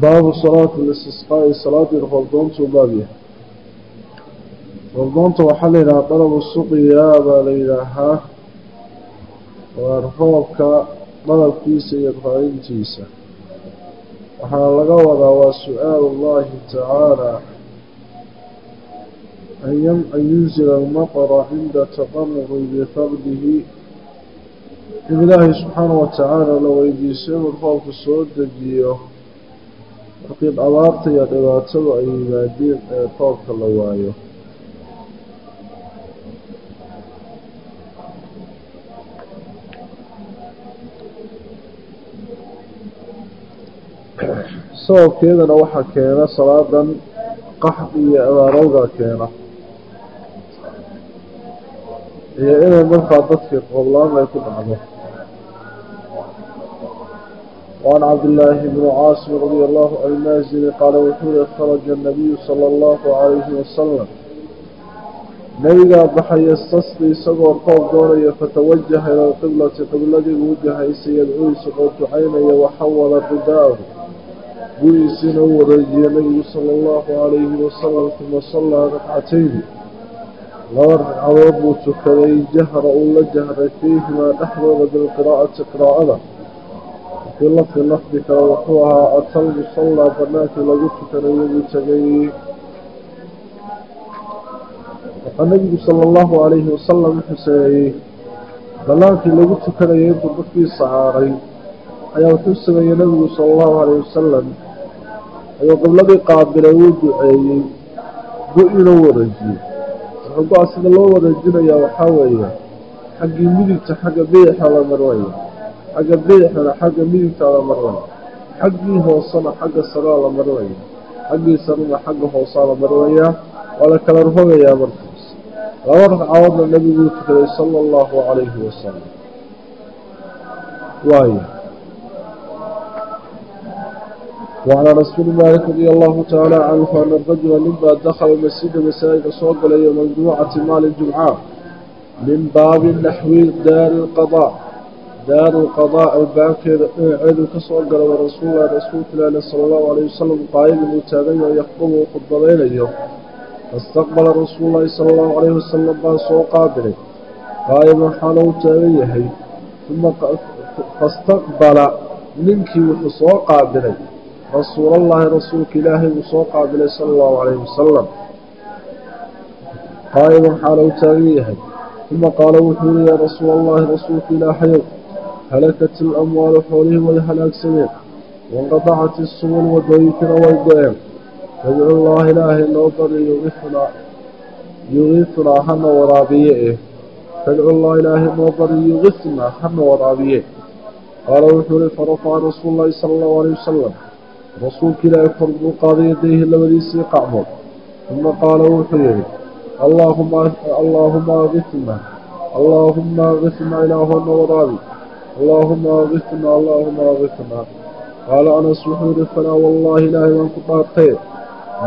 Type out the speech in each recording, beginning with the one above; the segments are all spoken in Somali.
baabu salaati listisqaa'i salaadii roobdoontuu baab yahay. Roobdoonta waxaa la yidhahaa dalabu suqiyaa baa la yidhaahaa waa roobka dalabkiisa iyo raadintiisa waxaa laga wadaa waa su'aal اllahi tacaala. An yunzila almaqra cinda taqarubi bifaqdihi in ilaahay subxaanahu watacaala la weydiiso inuu roobka soo dejiyo markii abaarta iyo dhibaatadu ay yimaadeen ee roobka la waayo سبب كيدنا وحا كينا صلاة قحبية اذا روغا كينا هي أنا من خاطتك والله ما يكون عدو وعن عبد الله بن عاصم رضي الله عن المازن قال وحول خرج النبي صلى الله عليه وسلم نبيك بحي استصدي سبع قوم دوري فتوجه إلى القبلة قبلة وجه إسي يدعوه سقوط عيني وحول رداؤه gurigiisina u wareejiyey nabigu sala allahu calayhi wasalam uma sallaa ragcatayni laba ragcadood buu tukaday jahra uu la jahray fiihimaa dhexdooda bilqiraa'ati qiraa'ada. Fii lafdi lafdi kale wuxuu ahaa atal musallaa banaankii lagu tukanayo buu tegay waxaa nabigu sala allahu calayhi wasalam wuxuu sameeyey banaankii lagu tukanayay intuu dadkii sahaaray. Ayaa wuxuu sameeyey nabigu sala allahu calayhi wasalam ayuu qibladii qaabilay wuu duceeyey. Go-ina wareejiyey wuxuu go-a sida loo wareejinayaa waxaa weeye xaggii midigta xagga bidixa la marwaya xagga bidixana xagga midigta la marwaya xaggii hoosena xagga saraa la marwaya xaggii sarena xagga hoosaa la marwayaa waa la kala rogayaa markaas. Laba ragcadoodna nabiguu tukaday sala allahu calayhi wasalam waayo wacan anas bni maalik radia allahu tacaala canhu ana rajula ninbaa dakhala masjida masaajidka soo galay yowma ljumucati maalin jumca min baabi naxwi daari lqadaa daaru lqadaa albaabkeeda dhinaceedu ka soo galay wa rasuullahi rasuulka ilaali sala allahu alayhi wasalam qaayidan uu taagayo yakhubu uu khudbadaynayo fastaqbala rasuululahi sala allahu calayhi wasalam baa soo qaabilay qaayidan xaalo u taagan yahay uma ninkii wuxuu soo qaabilay rasuula allahi rasuulka ilaahayow halakat ilamwaalu xoolihii way halaagsameen wanqadacat isubul wadooyinkina way go-een fadcu llaha ilaahay noo bari yugifunaa yugifunaa hana waraabiye eh fadcu llaha ilaahay noo bari yugifnaa hana waraabiye qaala wuxuu ihi farafaca rasuulu llaahi sala allahu alayh wasalam rasuulka ilaahay kor buu qaaday yadayhi labadiisii qacmood uma qaala wuxuu yihi allaahuma agifna allaahuma agifna ilaahuna waraabi allaahuma agifna allaahuma agifna qaala anas wuxuu yihi falaa wallaahi ilaahay baan ku dhaartay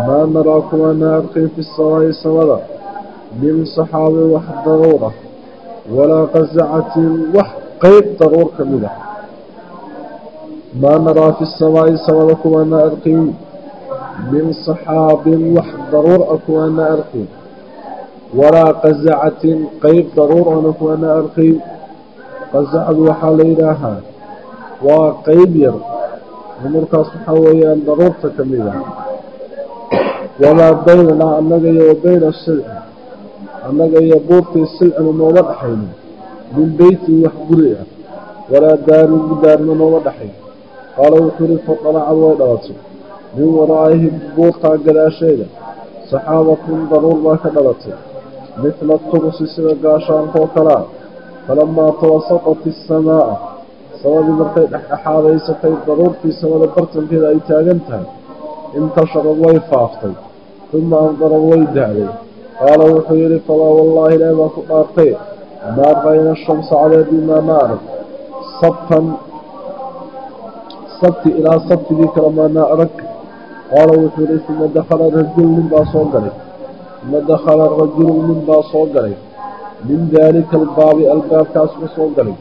maa naraa kumaana arkayn fi samaa'i samada min saxaabi wax daruura walaa qasacatin wax qeyb daruur ka mid ah maa naraa fi samaa'i samada kumaana arkayn min saxaabin wax daruur ah kumaana arkayn walaa qasacatin qeyb daruurana kumaana arkayn qasacdu waxaa la yidhaahaa waa qeyb yar oo markaas waxaa weeyaan daruurta ka mid ah wamaa baynanaa annaga iyo wa bayna silci annaga iyo buurtii silcina nooma dhexaynin min beytin wax guri قال وحر فطلع ويدرسه من ورائه بوطا قلاشيدا صحابة ضرور ما كدرته مثل الطبس سنة قاشان فوكلا فلما توسطت السماء. سواد مرتين أحاذي سفيد ضرور في سماء برتن في ذا إتاقنتها انتشر الله فاختي ثم أنظر الله دعلي قال وحيري فلا والله لا ما فقارتي ما بين الشمس على دي ما مارك. صبتا sabti ilaa sabtigii kale maanaa arag qaala wuxuu yihi uma dakhala rajul nin baa soo galay uma dakhala rajulu nin baa soo galay min daalika albaabi albaabkaas ka soo galay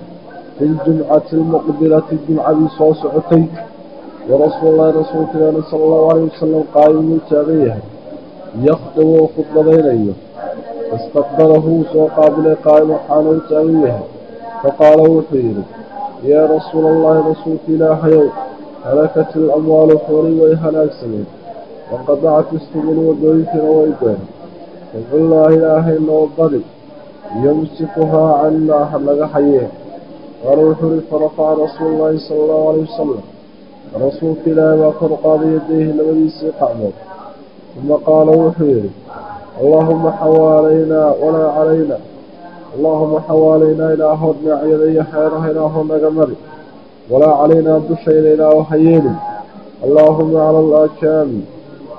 fi ljumcati almuqbilati jumcadii soo socotay warasuul llahi rasuulka ilaani sala allahu alayh wasalam qaayim wuu taagan yahay yakhdubu oo khudbadaynayo fastaqbalahu wuu soo qaabilay يا رسول الله رسولك لا حيو هلكت الأموال فوري ويهلاك سمين وقضعت السبل ودريك رويدين فقل الله لا حيو وضرب يمسكها عن الله لك حيه وروح لفرقى رسول الله صلى الله عليه وسلم. رسولك لا وفرقى بيديه لوليس قعمر ثم قال وحيه اللهم حوالينا ولا علينا. Allaahuma xawaalaynaa ilaahood dhinacyada iyo xeeraha ilaahoo naga mari walaa calaynaa dushayna ilaaho ha yeelin allaahuma cala alaakaami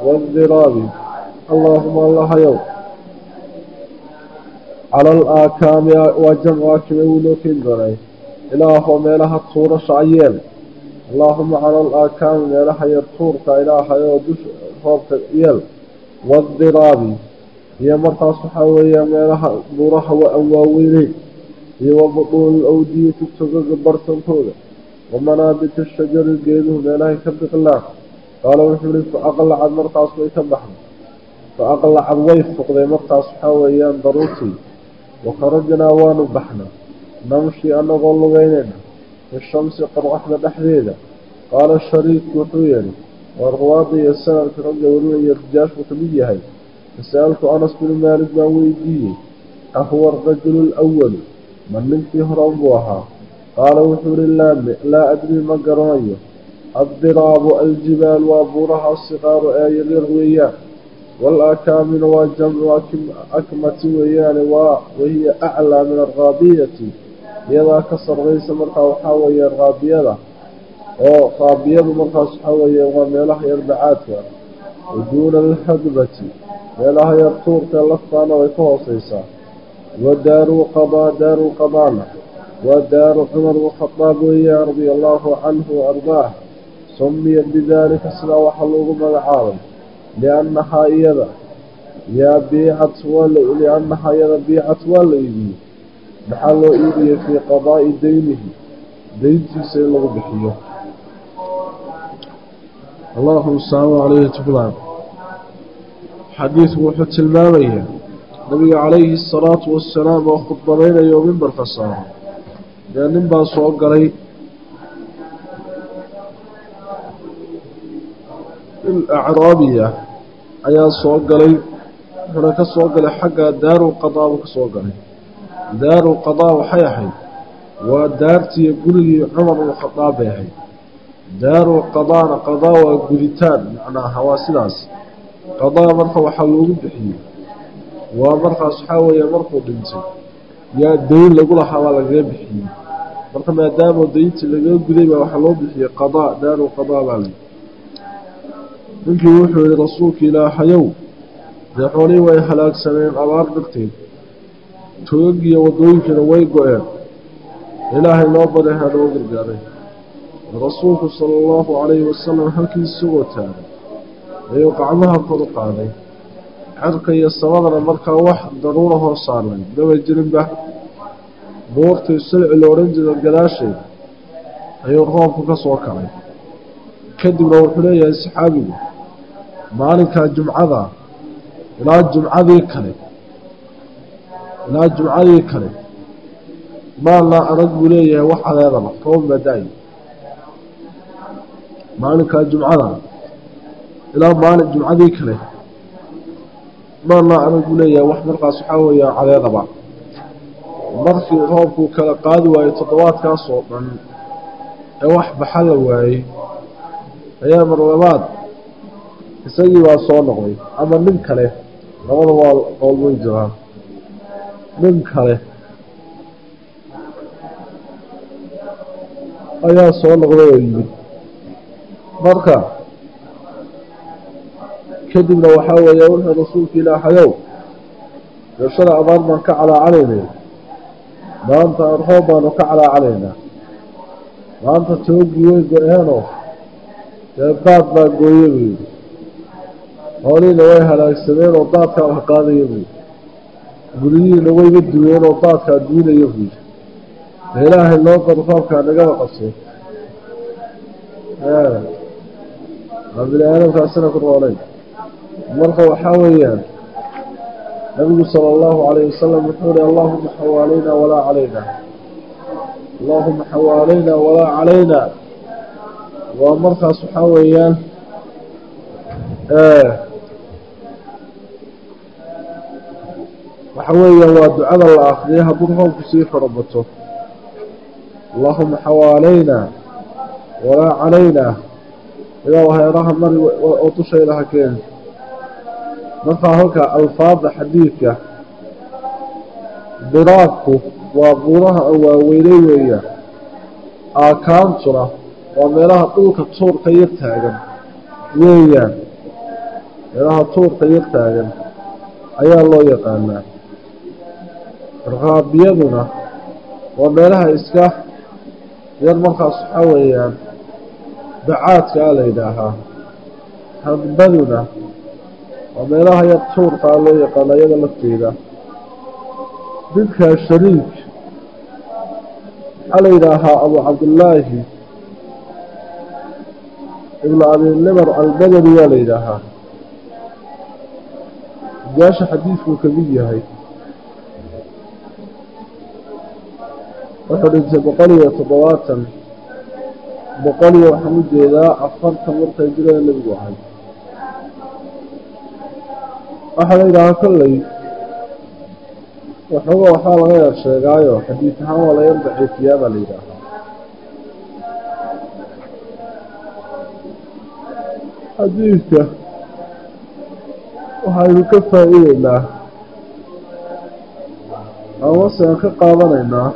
waadiraabi allaahuma allahayow cala alaakaami waa jamcu aakime wuu noo keeni doonay ilaahoo meelaha tuurasha ayeel allaahuma cala alaakaami meelaha yar tuurka ilaahayoo dusha roobka yeel waadiraabi iyo markaas waxaa weeya meelaha buuraha wa an waaweyneyn iyo wa buduuni awdiyati togaga bartankooda wa manaabiti shajari geeduhu meelahay ka biqlaan qaala wuxuu ihi fa aqlacad markaas way ka baxday fa aqlacad way fuqday markaas waxaa weeyaan daruurtii wa kharajnaa waanu baxnay namshi annagoo lugeynayna fi shamsi qorqaxda dhexdeeda qaala shariiku wuxuu yihi waa ruwaada iyo sanadka ragga warinaya rijaashku ka mid yahay fasa'altu anas binu maalik baan weydiiyey ahuwa arajulu alawalu ma ninkii horan buu ahaa qaala wuxuu ihi laa adrii ma garanayo addiraabu aljibaal waa buuraha siqaaru ee yaryar weeyaan waalaakaamina waa jamcu akmati weeyaane waa wahiya aclaa min alraabiyati iyadaa ka sarraysa markaa waxaa weeye raabiyada oo raabiyadu markaas waxaa weeye waa meelaha yar bacaadka wa duuna alhadbati meelaha yar tuurka laftaana way ka hooseysaa wa daaru qadaa daaru qadaana waa daaru cumar bnkhadaab weeyaan radia allaahu canhu wa ardaah sumiya bidaalika sidaa waxaa loogu magacaabay liannahaa iyada yaa biicat liannahaa iyada biicat waa la iibiyey maxaa loo iibiyey fii qadaa'i deynihi deyntiisa in lagu bixiyo allahu saama calayhi tuflaan xadiidku wuxuu tilmaamayaa nabiga calayhi asalaatu wassalaam oo khudbadaynayo oo mimbarka saaro dee nin baa soo galay. Il acraabiya ayaa soo galay. Wuxuuna ka soo galay xagga daaru qadaa buu ka soo galay. Daaru qadaa waxay ahayd waa daartiiyo gurigii cumar bnu khadaab bay ahayd daaru qadaana qadaa waa guditaan macnaaha waa sidaas. Qadaa marka waxaa loogu bixiyey waa markaas waxaa weeye markuu dhintay. Yaa dayn lagu lahaa baa lagaga bixiyey marka maadaama dayntii lagaga guday baa waxaa loo bixiyey qadaa daaru qadaa baa lay ninkii wuxuu yihi rasuulka ilaahayow dee xoolihii way halaagsameen abaar darteed toogiyo waddooyinkiina way go-een. Ilaahay noo badeha noo gargaaray rasuulku sala allahu calayhi wasalam halkii isagoo taagay ayuu gacmaha kor u qaaday. Cerka iyo samadana markaa wax daruura hoo saarnay. Maba jirinba buurtii silci la odhan jira gadaasheeda ayuu roobku ka soo kacay. Kadibna wuxuu leeyahay saxaabigu maalinkaa jumcada ilaa jumcadii kale ilaa jumcadii kale maalnaa arag buu leeyahay wax adeedaba roob maada-y maalinkaa jumcada. Ilaa maalin jumcadii kale. Maalnaa arag buu leeyahay wax markaas waxaa weeya cadeedaba. Markii roobkuu kala qaadi waayey toddobaadkaas oo dhan ee wax baxa la waayey ayaa mar labaad isagii baa soo noqday. Ama nin kale labada waa qowlmay jiraan. Nin kale ayaa soo noqday oo yimid marka kadibna waxaa weeya wuxuu rasuulka ilaahayow gashada abaar baan ka calaacalaynay. Maanta roob baanu ka calaacalaynaa. Maanta toogii way go-eenoo dee daad baa gooye buu yidhi. Xoolihiina way halaagsameen oo daadkaa wax qaadaya buu yidhi. Guryihiina wayga duween oo daadkaa duunaya buu yidhi. Dee ilaahay loo qaro roobkaa nagaba qabsay waa bini aadamkaasina ku noolayn marka waxaa weeyaan nabigu sala allahu calayh wasalam wuxuu ihi allaahuma xawaalayna walaa calayna allaahuma xawaalayna walaa calayna waa markaas waxaa weeyaan waxa weeyaan waa ducada la akriyay hadduu roobku sii farabato allaahuma xawaalayna walaa calayna idaa haeraha mari oo dushayda ha keeni markaa halkaa alfaada xadiidka diraabku waa buuraha aan waaweynay weeyaan aakaantuna waa meelaha dhulka tuurka yar taagan weeyaan meelaha tuurka yar taagan ayaa loo yaqaanaa. Raabiyaduna waa meelaha iska yar markaas waxaa weeyaan bacaadkaa la yidhaahaa hambaduna waa meelaha yar tuurkaa loo yaqaana iyada lafteeda ninkaa shariik waxaa la yidhaahaa abu cabdillaahi ibnu abinimar albadari waa la yidhaahaa. Gaasha xadiidkuu ka mid yahay wuxuu dhintay boqol iyo toddobaatan boqol iyo waxaan u jeedaa afartan markay jirada nebigu ahay waxaa la yidhaahaa kolley waxooga waxbaa laga yar sheegaayo xadiid ahaan waa la yar daciifiyaa baa la yidhaahaa xadiidka waxaynu ka faa'iideynaa amase aan ka qaadanaynaa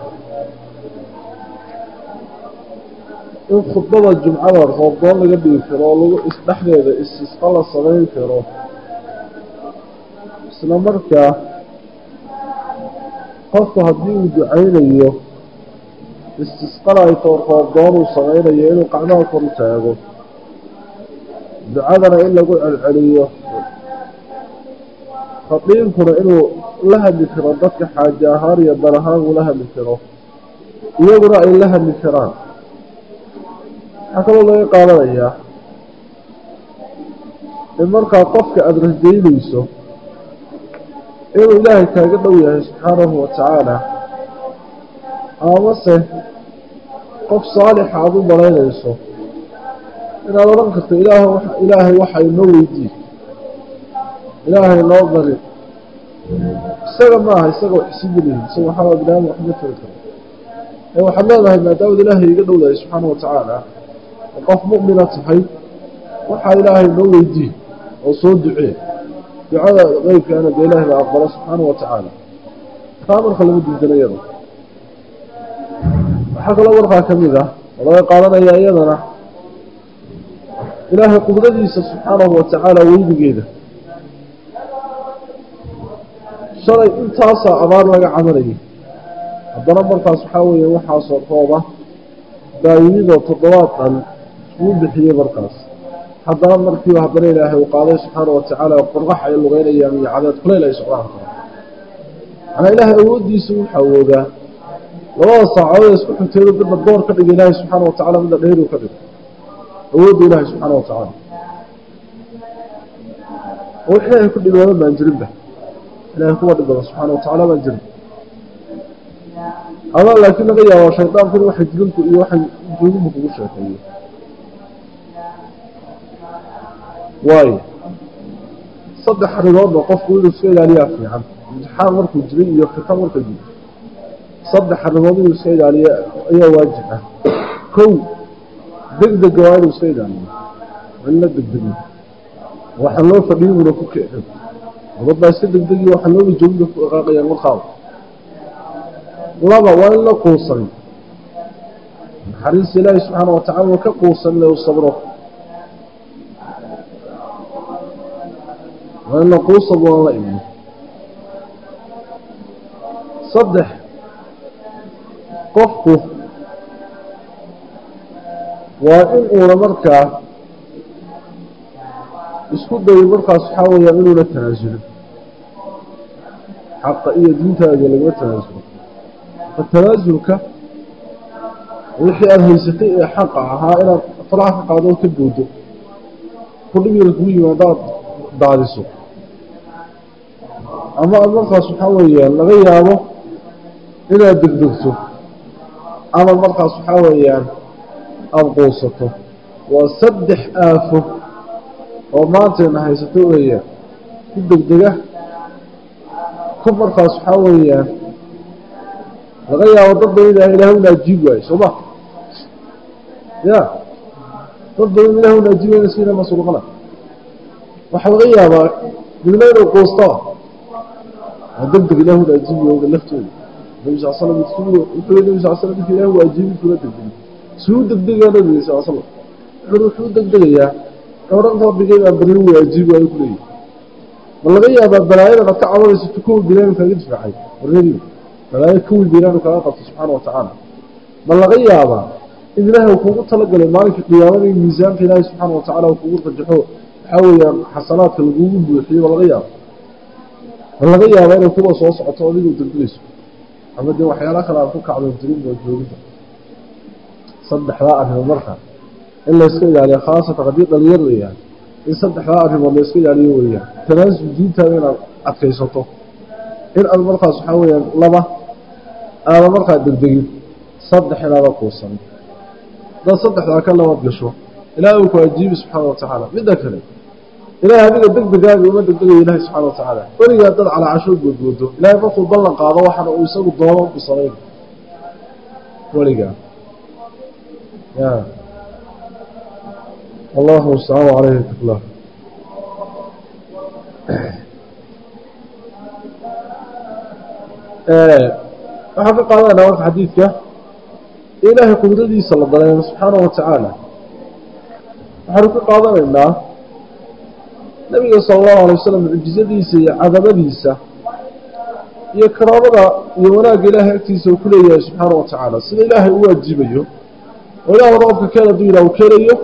in khudbada jumcada roobdoon laga dhigi karo oo lagu isdhexdeeda istisqa la samayn karo. Isla markaa qofku haddii uu ducaynayo istisqana ay roobdoon uu samaynayo inuu qacmaha kor u taago ducadana in lagu celceliyo khadiibkuna inuu la hadli karo dadka xaaje ahaan iyo dan ahaan uu la hadli karo iyaguna ay la hadli karaan waxaa kaloo laga qaadanayaa in markaa qofka aada rajaynayso inuu ilaahay kaaga dhow yahay subxaanahu wa tacaala amase qof saalixa aada u malaynayso inaad odhan karto ilaah ilaahay waxa inoo weydiin ilaahay noo bari isaga maaha isaga wax isi gelihin isaga waxaa binaadam waxma tiri karo ee waxaad leedahay maadaamad ilaahay iga dhowdahay subxaana wa tacaala oo qof mu'mina tahay waxaa ilaahay noo weydiin oo soo ducee ducada qeybkaana dee ilaahay baa aqbalo subxaana wa tacaala taa marka lagu diidana iyada waxaa kaloo markaa ka mid ah oo laga qaadanayaa iyadana ilaahay qudradiisa subxaanahu wa tacaala weynigeeda shalay intaasaa abaar laga cabanayay haddana markaas waxaa weeye waxaasoo rooba daayimidoo toddobaad dhan uu bixiyey markaas haddana markiiba haddana ilaahay uu qaaday subxaana wa tacaala qorqax ay lugeynayaan iyo cadeed kuleyl ay socdaan karo manaa ilaahay awooddiisa wuxuu awoodaa labada saacadood isku xigteedu midna door ka dhiga ilaahay subxaana wa tacala midna dheeruu ka dhigo awoodda ilaahay subxaana wa tacaala oo ilaahay ku dhibaadan baan jirinba ilahay kuwa dhibada subxaana wa tacaala baan jirin adaa laakiin laga yaabo shaydaanku in waxay dilinku iyo waxay jooginku kugu sheekeeyo waayo saddex arrimoodba qofku inuu iska ilaaliyaa fiican. Imtixaan markuu jiray iyo fitan markay jirto saddex arrimood inuu iska ilaaliya ayaa waajib ah. Kow degdega waa inuu iska ilaaliyo. Waa in la degdego waxaan loo fadhiyiguna ku kicin dad baa iska degdegiyo waxaan looga ku dhaqaaqayaan markaaba laba waa in la quusan naxariista ilaahi subxaana wa tacala ka quusan u sabro waa in la quusab waan la iman saddex qofku waa in uuna markaa isku dayo markaas waxaa weeyaan inuuna tanaasulin xaqa iyo diintaada laguma tanaasulo marka tanaasulka wixii aada haysatay ee xaqa ahaa inaad faraha ka qaado oo ka boodo kudhibira kugu yimaado aada daadiso ama markaas waxaa weeyaan laga yaabo inaad degdegto ama markaas waxaa weeyaan aada quusato. Waa saddex aafo oo maantayna haysato weeyaan ku degdega ku markaas waxaa weeyaan laga yaabo dad badan ilaah ilaah una ajiib waayo soo ma? Ya dad badan ilaah una ajiib wayna siina masuulqana waxaa laga yaabaa midna inuu quusto degdeg ilaah waayo laftooda nabi sal wuxuu nabi sal slam ninka ilaah u ajiibi kula degdegay suu degdegaa nabiga sal slam wuxuu wuxuu degdegayaa odhan rabbigay baa baryo ajiib waayo kuleeyahy ma laga yaabaa balaayadan aad ka cabanayso tukow bilaanu kaaga difaacay warnadii balaayo kowi bilaanu kaaga qabto subxaana wa tacaala ma laga yaabaa in ilaahay uu kugu talagalay maalinka qiyaamada in miisaanka ilaahay subxaana wa tacala uu kugu rajaxo waxaa weeyaan xasanaadka lagugu buuxiyo ma laga yaaba ma laga yaabaa inay kuwa soo socoto adigoo degdegayso ama dee waxyaala kale aan ku kacdoon jirin oo jooginta saddexdaa arrimood marka in layska ilaaliyo khaasatan haddii dhalinyar weeyaan in saddexdaa arrimood layska ilaaliyo weeyaan tanaasul diintaada inaad adkaysato. In aad markaas waxaa weeyaan laba aada markaa degdegin saddex inaada quusanin hadaad saddexdaa ka labaad gasho ilaahay uu ku ajiibi subxaana wa tacaala. Midda kale ilahay adiga degdegaaga uma degdegayo ilahay subxana wa tacaala weligaa dad calaacashood boodboodo ilahay markuu ballan qaado waxaana uu isagu doono ku samayn. Weligaa. Ya. Allahu mustacaan caleyhi taqlah waxaan ka qaadanayna marka xadiidka. Ilaahay qudradiisa la dareemo subxaana wa tacaala waxaanu ka qaadanaynaa nabiga sala allahu alay wasalam mucjizadiisa iyo cadamadiisa iyo karaamada iyo wanaagga ilaahay agtiisa uu ku leeyahay subxaana wa tacaala sida ilaahay u waajibayo oo ilaahu roobka keen hadduu ilah u keenayo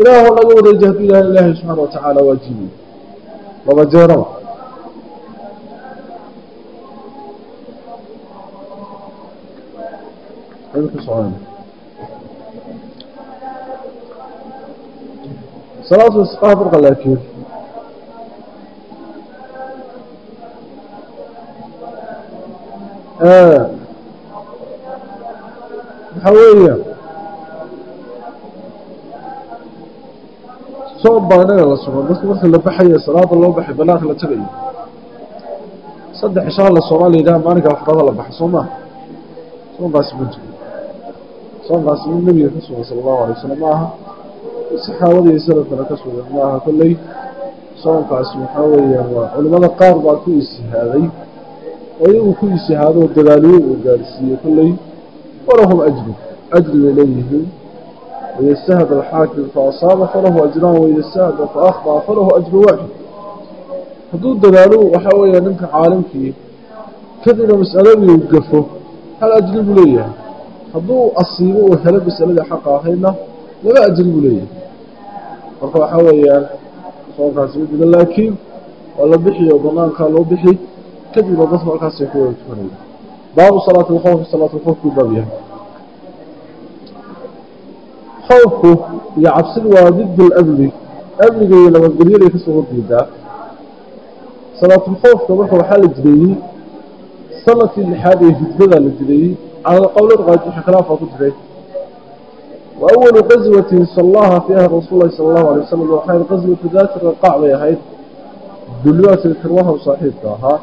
ilaahu naga wareeji hadduu ilahay ilaahay subxaana wa tacaala waajibayo. Laba jeeraba salaatu isqaha marka laakiin waxaa weeya soo baanana la sugo dadka marka la baxayo salaada loo baxay banaanka la tagayo saddex ishaa la soomaa la yidhaha maalinka afraada la baxa soo maha soonkaasi ma jiro soonkaasi mid nebiga ka sugan sala allahu alay wasalam ma aha saxaabada iyo ka sugan ma aha kolley soonkaasi waxaa weeyaan waa culimada qaar baa ku istihaaday oo iyagu ku istihaadoo dadaaliyo uu gaarhsiiyey kolley walahum ajru. Ajri bay leeyihiin. Wayastahad alxaakim faasaaba falahu ajraan wayastahada faakdaa falahu ajru waaxid hadduu dadaalo waxaa weeya ninka caalimkii kadibna mas'aladii gafo hal ajri buu leeyahay. Hadduu asiibo uu helo masaladii xaqa ahaydna laba ajri buu leeyahay. Marka waxaa weeyaan soonkaasi jiro laakiin waa la bixi oo banaankaa loo bixi kadibna dadku halkaasay ku wada tukanaya baabu salaati alkhawfi salaatu lkhawfkuu baab yahay khawfku iyo cabsidu waa did lamni amniga iyo nabadgelyaday ka soo horjeedaa salaatulkhawfka marka waxaa la jireeyey sannadkii lixaad ee hijradaa la jireeyey cala qowl raajixi khilaafaa ku jiray wa awalu qaswatin sallaha fiiha rasuul lahi sala allahu alay wasalam waxay qaswatu daati raqaac bay ahayd dulimaadka kirwaha saaxiibka ahaa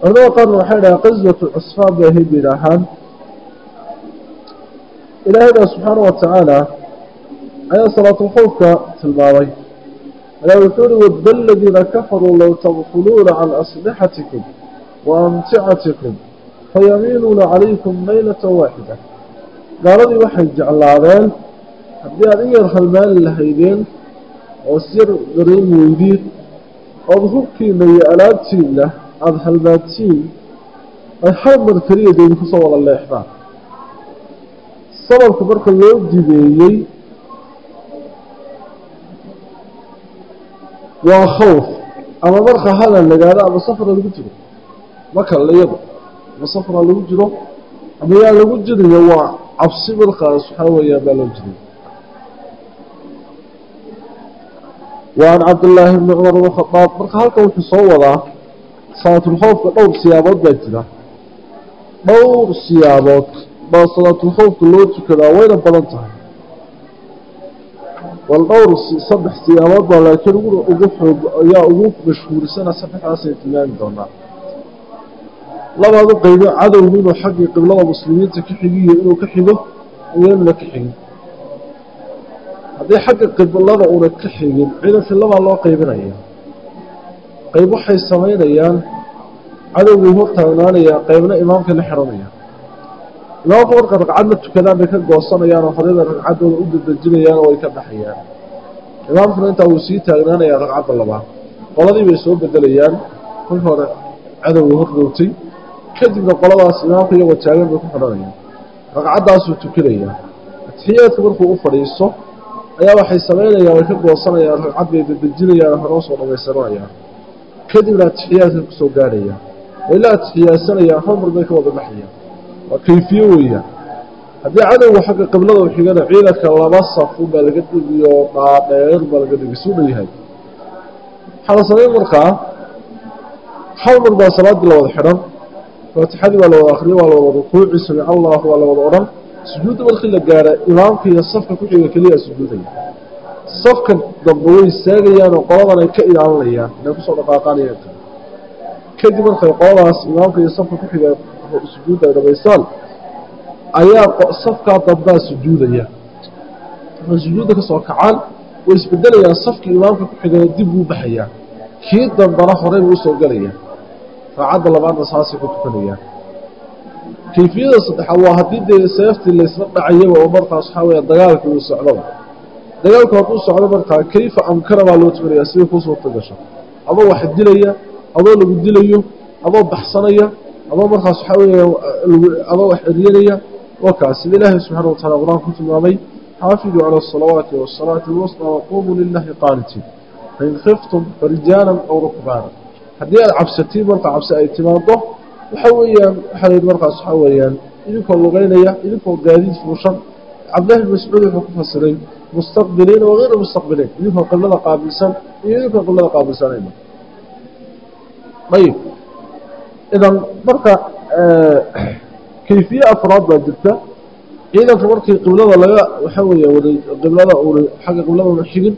culamada qaarna waxay dhahaan qaswatu cusfaan bay ahayd bay idhaahaan ilaahayna subxaana wa tacaala ayaa salaatulkhawfka tilmaamay. Ayaa wuxuu uhi wadda aladiina kafaruu low tagfuluuna can aslixatikum wa amticatikum fayamiinuuna calaykum maylata waaxida. Gaaladii waxay jeclaadeen haddii aada in yar halmaali lahaydeen oo syar dareemi weydiid ood hubkiina iyo alaabtiinna aada halmaadtiin ay hal mar keliya deedi kusoo wada leexdaan sababka marka loo jideeyey waa khawf ama marka hadal lagaado ama safra lagu jiro marka iyado ama safra lagu jiro ama yaa lagu jirayo waa cabsi markaas waxaa weeyaan baa loo jiray وعن عبد الله بن عمر بن الخطاب marka halkan wuxuu soo wadaa salaatulkhawfka dhowr siyaabood baa jira. Dhowr siyaabood baa salaatulkhawfka loo tukadaa wayna badan tahay. Bal dhowr saddex siyaabood baa laakiin ugu xoog ayaa ugu mashhuurisana saddexdaasay tilmaami doonaa. Labaad u qaybo cadowgu inuu xaggii qiblada muslimiinta ka xigiyo inuu ka xigo iyo ka xigin. Haddii xagga qiblada una ka xigin ciidankii labaa loo qaybinaya qayb waxay samaynayaan cadowgay hor taagnaanayaan qaybna imaamkay la xiranayaan imaamku marka ragcad la tukadaan bay ka goosanayaan oo horeyda ragcaddooda u dadejinayaan oo way ka baxayaan. Imaamkuna intaa wuu sii taagnaanayaa ragcadda labaad. Qoladii bay soo bedelayaan kol hore cadowga hordowtay kadibna qoladaas imaamka iyagoo taagan bay ku xidhanayaan ragcaddaasuu tukanayaa atixiyaadka markuu u fadhiisto ayaa waxay samaynayaan way ka goosanayaan ragcad bay dadejinayaan horoo soo dhamaystiranayaan kadibna atixiyaadka ku soo gaadhayaan wayla atixiyaasanayaan hal mar bay ka wada baxayaan waa kayfiye weeyaan haddii cadowga xagga qiblada u xigana ciidanka laba saf unbaa laga dhigiyo dhaadheer baa laga dhigi suu dhanyahay waxaa la samayn markaa hal baa salaaddii la wada xidhan faatixadii baa la wada akriyo waa la wada rukuuci samic allahu waa la wada odhan. Sujuudda markii la gaara imaamka iyo safka ku xiga keliya sujuudaya safka dambe way istaagayaan oo qoladan ay ka ilaalinayaan. Inay ku soo dhaqaaqaanayaan kadib markay qoladaas imaamka iyo safka ku xiga sujuudda ay dhamaystaan ayaa safkaa dambaa sujuudaya markay sujuudda ka soo kacaan way isbedelayaan safkii imaamka ku xigana dib buu baxayaa. Kii dambana horey buu u soo gelayaa. Raacadda labaadna saasay ku tukanayaan. Kayfiyada saddexaad waa haddii dee seeftii laysla dhacayaba oo markaas waxaa weya dagaalka uu socdoba dagaalku hadduu socdo markaa kayfa amkana baa loo tukanaya sidai kuu suurta adoo wax dilaya adoo lagu dilayo adoo baxsanaya adoo markaas waxaa weya adoo wax eryanaya waa kaas. Sida ilaahay subxana watacala qur'aanka ku tilmaamay xaafiduu cala asalawaati wasalaati alwasna waquumuu lilahi qaanitiin. Fain khiftum farijaalan aw rukbaana haddii aada cabsatiin marka cabsi ay timaado waxa weeyaan waxaa la yidhi markaas waxaa weeyaan idinkoo lugeynaya idinkoo gaadiid fuushan. Cabdillahi bin mascuud wuxuu ku fasiray mustaqbiliina wagayra mustaqbiliin idinkoo qiblada qaabilsan iyo idinkoo qiblada qaabilsanayna ayib idan marka kayfiye afraad baa jirta ciidanka markii qiblada laga waxa weeya wada qiblada una xagga qiblada una xigin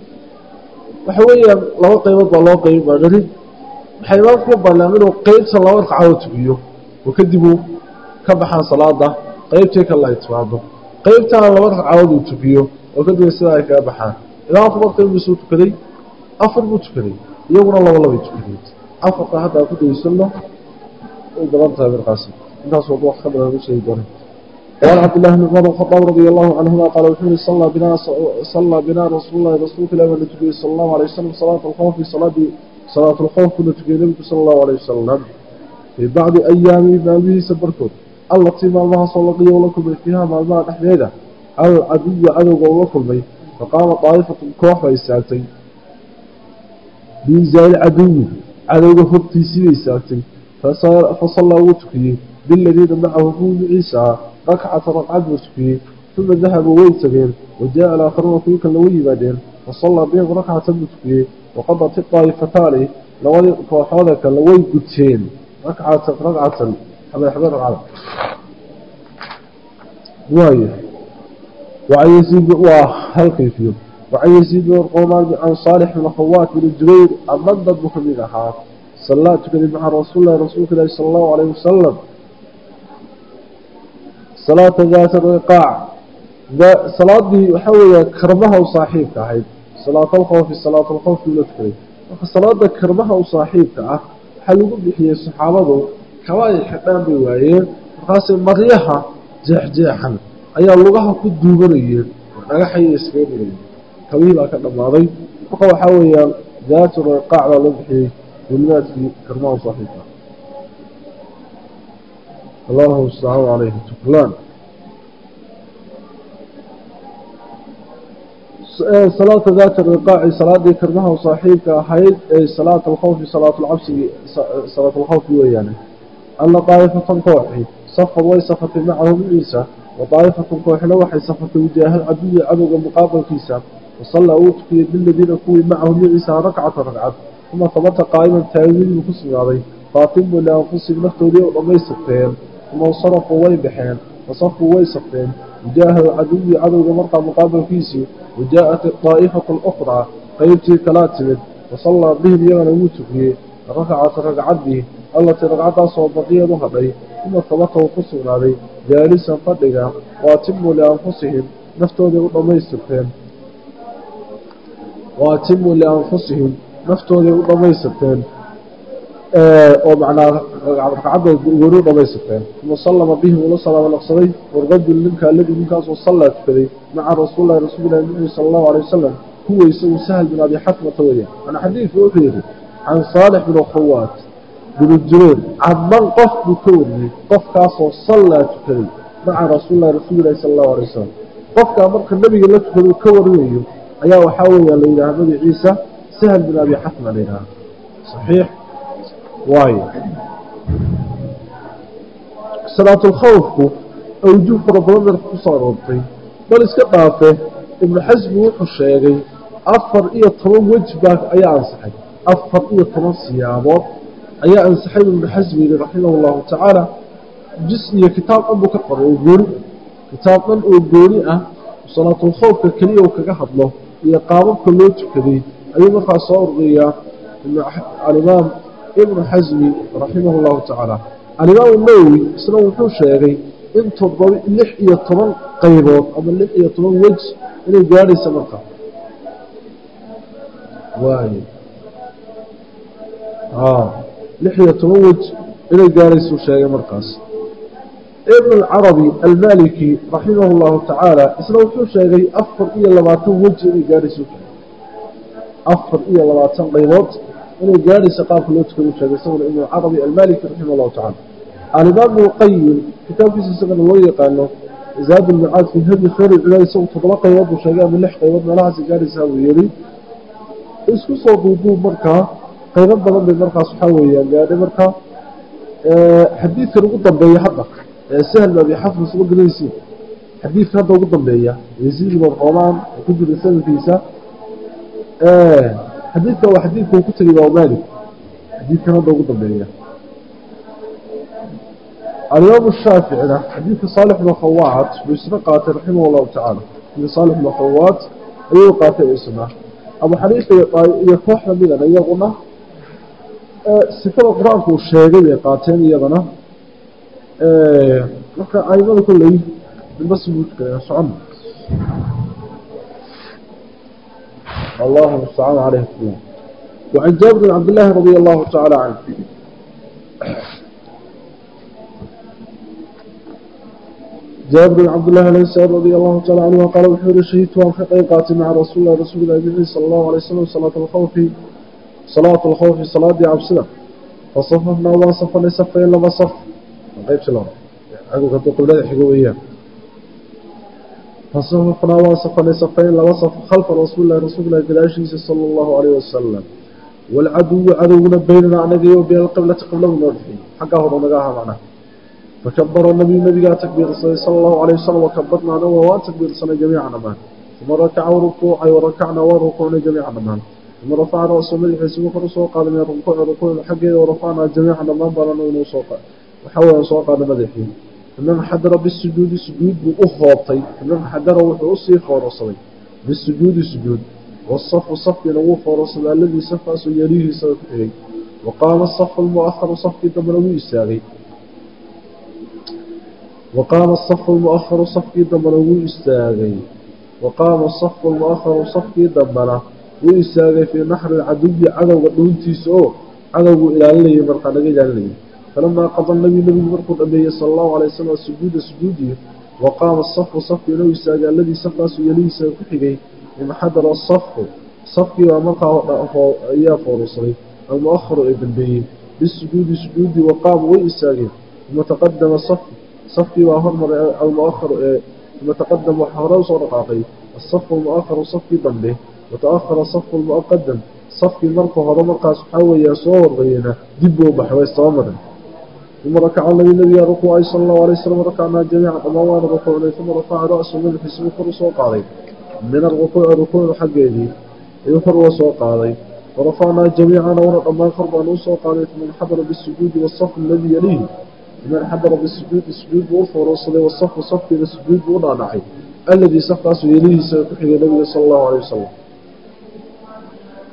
waxa weeyaan laba qaybood baa loo qaybin baa dhari waxay imaamku ku bannaan inuu qeybta laba ragcadood tukiyo oo ka baxaan salaada qeybtii kale ay timaado qeybtaana laba ragcadood uu tukiyo oo kadib sidaa ay kaga baxaan imaamku marka inbisuu tukaday afar buu tukaday iyaguna laba labay tukadeen afarta haddaa ku daysano way badan tahay markaasi intaas wada wax ka badan ugu sheegi doona وعن عبد الله بن عمر الخطاب رضي الله عنهما قال وحول صلى بنا صلى بنا رسول الله رسول الله ونتبه صلى الله عليه وسلم صلاة الخوف صلاة صلاة الخوف نتبه النبي صلى الله عليه وسلم في بعض أيام ما به سبركت التي ما الله صلى الله ولكم فيها ما الله cala alcaduwi cadowga ula kulmay faqaama daa'ifatun koox bay istaagtay biizaali caduwi cadowga hortiisii bay istaagtay fasallaa wuu tukiyey. Biladiina macahu huwni ciisa ah rakcata ragcad buu tukiyey. Uma dahabuu way tageen. Wa jaa'a alaakharuuna kuwii kalena way yimaadeen. Fasallaa bihim rakcatan buu tukiyey. Waqadat idaa'ifataani labadii kooxooda kale way guteen rakcatan. Ragcatan xabadxabad ragcada waayo. وعن يزيد وهل كيفيه وعن يزيد والقومان عن صالح بن خوات بن الجبير أمضت بكمينها صلاة كذب مع رسول الله رسول الله صلى الله عليه وسلم صلاة ذات الرقاع صلاة دي وحاول كرمها وصاحبك هاي صلاة الخوف صلاة الخوف من التكريم صلاة كرمها وصاحبك حلو بحي الصحابة كواي حتان بوايين وقاسم مريحة ayaa lugaha ku duubanaya dhagaxaya iskaga dhigaya kabii baa ka dhammaaday. Marka waxaa weeyaan daatu riqaac baa loo bixiyey gulmaadkii karmaha saaxiibka. Allahu mustacaan calayhi tuklaan salaata daata riqaaci salaadii karmaha saaxiibka ahayd ee salaat alkhawfi salaatlcabsigi salaat alkhawfi weeyaane. Anna qaa'ifatan kooxi safad way safatay macahum ciisa wa daa'ifatun kooxina waxay safatay wajaahal caduwi cadowga muqaabalkiisa wasallaa uu tukiyey biladiina kuwii macahu maciisa rakcata ragcad uma tabata qaa'iman taagiduu ku sugnaaday. Faatimu lianfusihim naftoodii oo dhammaystirteen uma insarafuu way baxeen. Wasafuu way safteen wajaahal caduwi cadowga markaa muqaabalkiisii wajaa'at daa'ifatu alukhraa qeybtii kalaa timid. Wasallaa bihim iyagana wuu tukiyey rakcata ragcaddii allatii ragcaddaasoo baqiyad u hadhay. Uma tabata uu ku sugnaaday jaalisan fadhiga waatimuu lianfusihim naftooday u dhammaystirteen. Waatimuu lianfusihim naftooday u dhammaystirteen. Oo macnaa ragcadda gooni u dhammaystirteen. Uma sallama bihim ula salaamo naqsaday warajul ninka aladii ninkaasoo sallaa tukaday maca rasuulilahi rasuulilahi nabi sala allahu alay wasalam huwa isagu sahal bin abi xatmata weeyaan. Mana xadiidku wuxuu yidhi can saalix bin khawaat binu jureer caman qof buu ka wariyey qofkaasoo sallaa tukaday maca rasuulilahi rasuulilahi sala allahu alay wasalam qofkaa marka nebiga la tukada uu ka warinayo ayaa waxaa weeyaa la yidhaha magaciisa sahal bin abi xatma la yidhaha saxiix waayo salaatulkhawfku awjuh fara badan marka ku soo aroortay bal iska dhaafe ibnu xasmi wuxuu sheegay afar iyo toban wejbaa ayaa ansaxay afar iyo toban siyaabood ayaa ansaxay ibnu xasmi yihi raximah llahu tacaala jis iyo kitaab dhan buu ka qoray oo gooni. Kitaab dhan oo gooni ah salaatulkhawfka keliya uu kaga hadlo iyo qaababka loo tukaday ayuu markaa soo ururiyaa alimaam ibnu xasmi raximah llahu tacaala. Alimaamu nawowi isna wuxuu sheegay in toddoba lix iyo toban qaybood ama lix iyo toban wej inay gaadhaysa marka. Waay lix iyo toban wej inay gaadhaysuu sheegay markaas. Ibn alcarabi almaliki raximah llahu tacaala isna wuxuu sheegay afar iyo labaatan weji inay gaadhaysu afar iyo labaatan qaybood inay gaadhaysa qaabka loo tukada u sheegay isaguna ibn alcarabi almaliki raximah llahu tacala alimaam ibnulqayim kitaabkiisa isagana loo yaqaano zaad ulmacaad fi hadi khayr ilcibaad isagu toddoba qaybood buu sheegay ama lix qaybood meelahaasi gaadhaysaa buu yidhi isku soo duuduub markaa qaybo badan bay markaas waxaa weeyaan gaadhay markaa xadiidkan ugu dambeeya hadda sahl bin abi soo gelaysi xadiidka hadda ugu dambeeya yaziid ibn oo ku jira sanadkiisa xadiidka waa xadiidka uu ku tegay imaam malik xadiidkan hadda ugu dambeeya. Shaaficina xadiidka saalix bn khawaat buu isna qaatay raximah llahu tacaala xadiidka saalix bn khawaat ayuu qaatay isna abu xaniifa iyo koox lamidana iyaguna sifada qur'aanku uu sheegay bay qaateen iyadana marka aimada kolley bilbas buu tukada socon. Allahu mustacaan caleyh wacan jaabir bin cabdillaahi radia allahu tacaala canhu jaabir bin cabdillahi alansaar radia allahu taala canhu qaala wuxuu yihi shahidtu waan ka qeyb qaatay maca rasuuli lahi rasuuli lahi nabi sala allahu alay wasalam salaat alkhawfi salaatu alkhawfi salaadii cabsida. Fasafafnaa waan safanay safayn laba saf. Qaybta laba cadowga hadduu qiblada xigo weeyaan. Fasafafnaa waan safanay safayn laba saf. Khalfa rasuulilahi rasuulilahi gadaashiisa sala allahu calayh wasalam waalcaduwu cadowguna baynana anaga iyo bayna alqiblati qibladu noo dhexeey xaggaa hore naga aha macnaha fakabara nabiyu nabigaa takbiirsaday sala allahu calayh wasalam wakabadna anaga waan takbiirsanay jamiica dhammaan uma rakaca warukuucay warakacnaa waan rukuucnay jamiica dhammaan uma rafacna asoo madaxiisugu kor u soo qaaday min rukuuci rukuucda xaggeeda warafacnaa jamiica dhammaan baan anagu inuu soo qaad waxaa weeyaan soo qaada madaxii imaam xadara bisujuudi sujuud buu u hoobtay imaam xadara wuxuu u sii foorarsaday bisujuudi sujuud wasafu safkiina wuu foorarsaday alladii safkaasoo yalihiisa ku xigay wa qaama asafu almu'aharu safkii dambena wuu istaagay wa qaama asafu almu'aharu safkii dambena wuu istaagay wuu istaagay fii naxri alcaduwi cadowga dhuuntiisa oo cadowguu ilaalinayay markaa naga ilaalinayay. Falamaa qada nabiy nebigu markuu dhameeyey sala allahu alay wasalam sujuuda sujuudii wa qaama asafu safkii inuu istaagay alladii safkaasuu yalihiisa ku xigay inxadara asafu safkii baa markaa ayaa foorarsaday almu'aharu ee dambeeyey. Bisujuudi sujuudii wa qaama way istaageen. Uma taqadama safu safkii baa hormaray almu'aharu ee uma taqadam waxaa hore u soo dhaqaaqay. Asafu almu'akharu safkii dambe wata'ahara safu almuqadam safkii marka hore markaas waxaa weeyaa soo horreeyena dib buu waa istaba maray uma rakaca nabi nabiga rukuucay sala allahu alay wasalam rakacnaa jamiican dhammaan waana rukuucnay uma rafaca ra'su madaxiisuu kor u soo qaaday min alrukuuci rukuucda xaggeedii ayuu kor uga soo qaaday warafacnaa jamiican awna dhammaan kor baanu u soo qaaday uma inxadara bisujuudi wasafu aladii yaliihi uma inxadara bisujuudi sujuud buu u foororsaday wasafu safkiina sujuud buu u dhaadhacay aladii safkaasu yelihiisa ku xigay nabiga sala allahu alay wasalam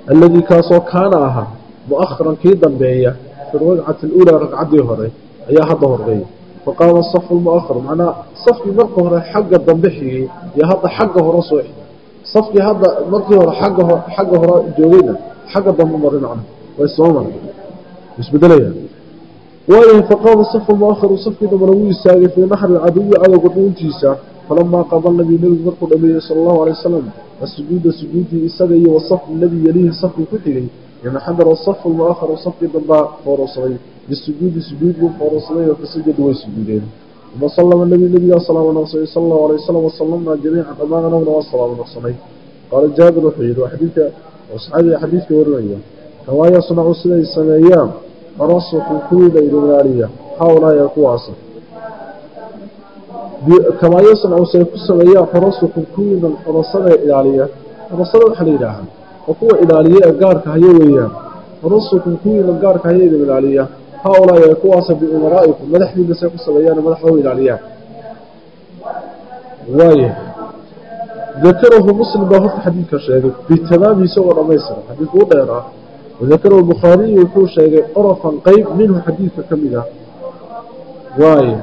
aladii kaasoo kaana ahaa mu'aharan kii dambeeya fi ragcati aluulaa ragcaddii hore ayaa hadda horreeya faqaama asafu lmu'ahar macnaa safkii marka hore xagga dambe xigay iyo hadda xagga hore soo xigay safkii hadda markii hore agga xagga hore joogayna xagga dambe maray macna way soo maray isbedelayaan waayahay faqaama safu mu'aharu safkii dambena wuu istaagay fii naxri caduwi cadowga dhuuntiisa falamaa qada nabi nebigu markuu dhameeyey sala allahu alay wasalam asujuuda sujuudii isaga iyo wasafu aladii yalihi safkii ku xigay yanaxadara asafu lmu'aharu safkii dambaa foororsaday bisujuudi sujuud buu foororsaday oo fasajadu way sujuudeen uma sallama nabi nebigaa salaamo naqsaday sala allahu alay wasalam wasallamnaa jamiican dhammaan anaguna waa salaamo naqsanay qaala jaabir wuxuu yidhi waa xadiidka oo saxaabiga xadiidka warinaya kamaa yasnacu siday sameeyaan farasuku kuwii la ilaaliya hawlaaya kuwaasa kamaa yasnacu siday ku sameeyaan farasuku kuwiina xurasada ilaaliya. Xurasada waxaa la yidhaahaa oo kuwa ilaaliya ee gaarka hayo weeyaan. Farasukum kuwiina gaarka haya idin ilaaliya. Hawlaaya kuwaasa biumaraa'ikum madaxdiina say ku sameeyaan madaxda u ilaaliyaan waaya dakarahu muslim baa horta xadiidka sheegay. Bitamaami isagoo dhammaystiran xadiidku u dheeraa wadakarahu bukhaariyu wuxuu sheegay qorafan qeyb minhu xadiidka ka mid ah. Waaya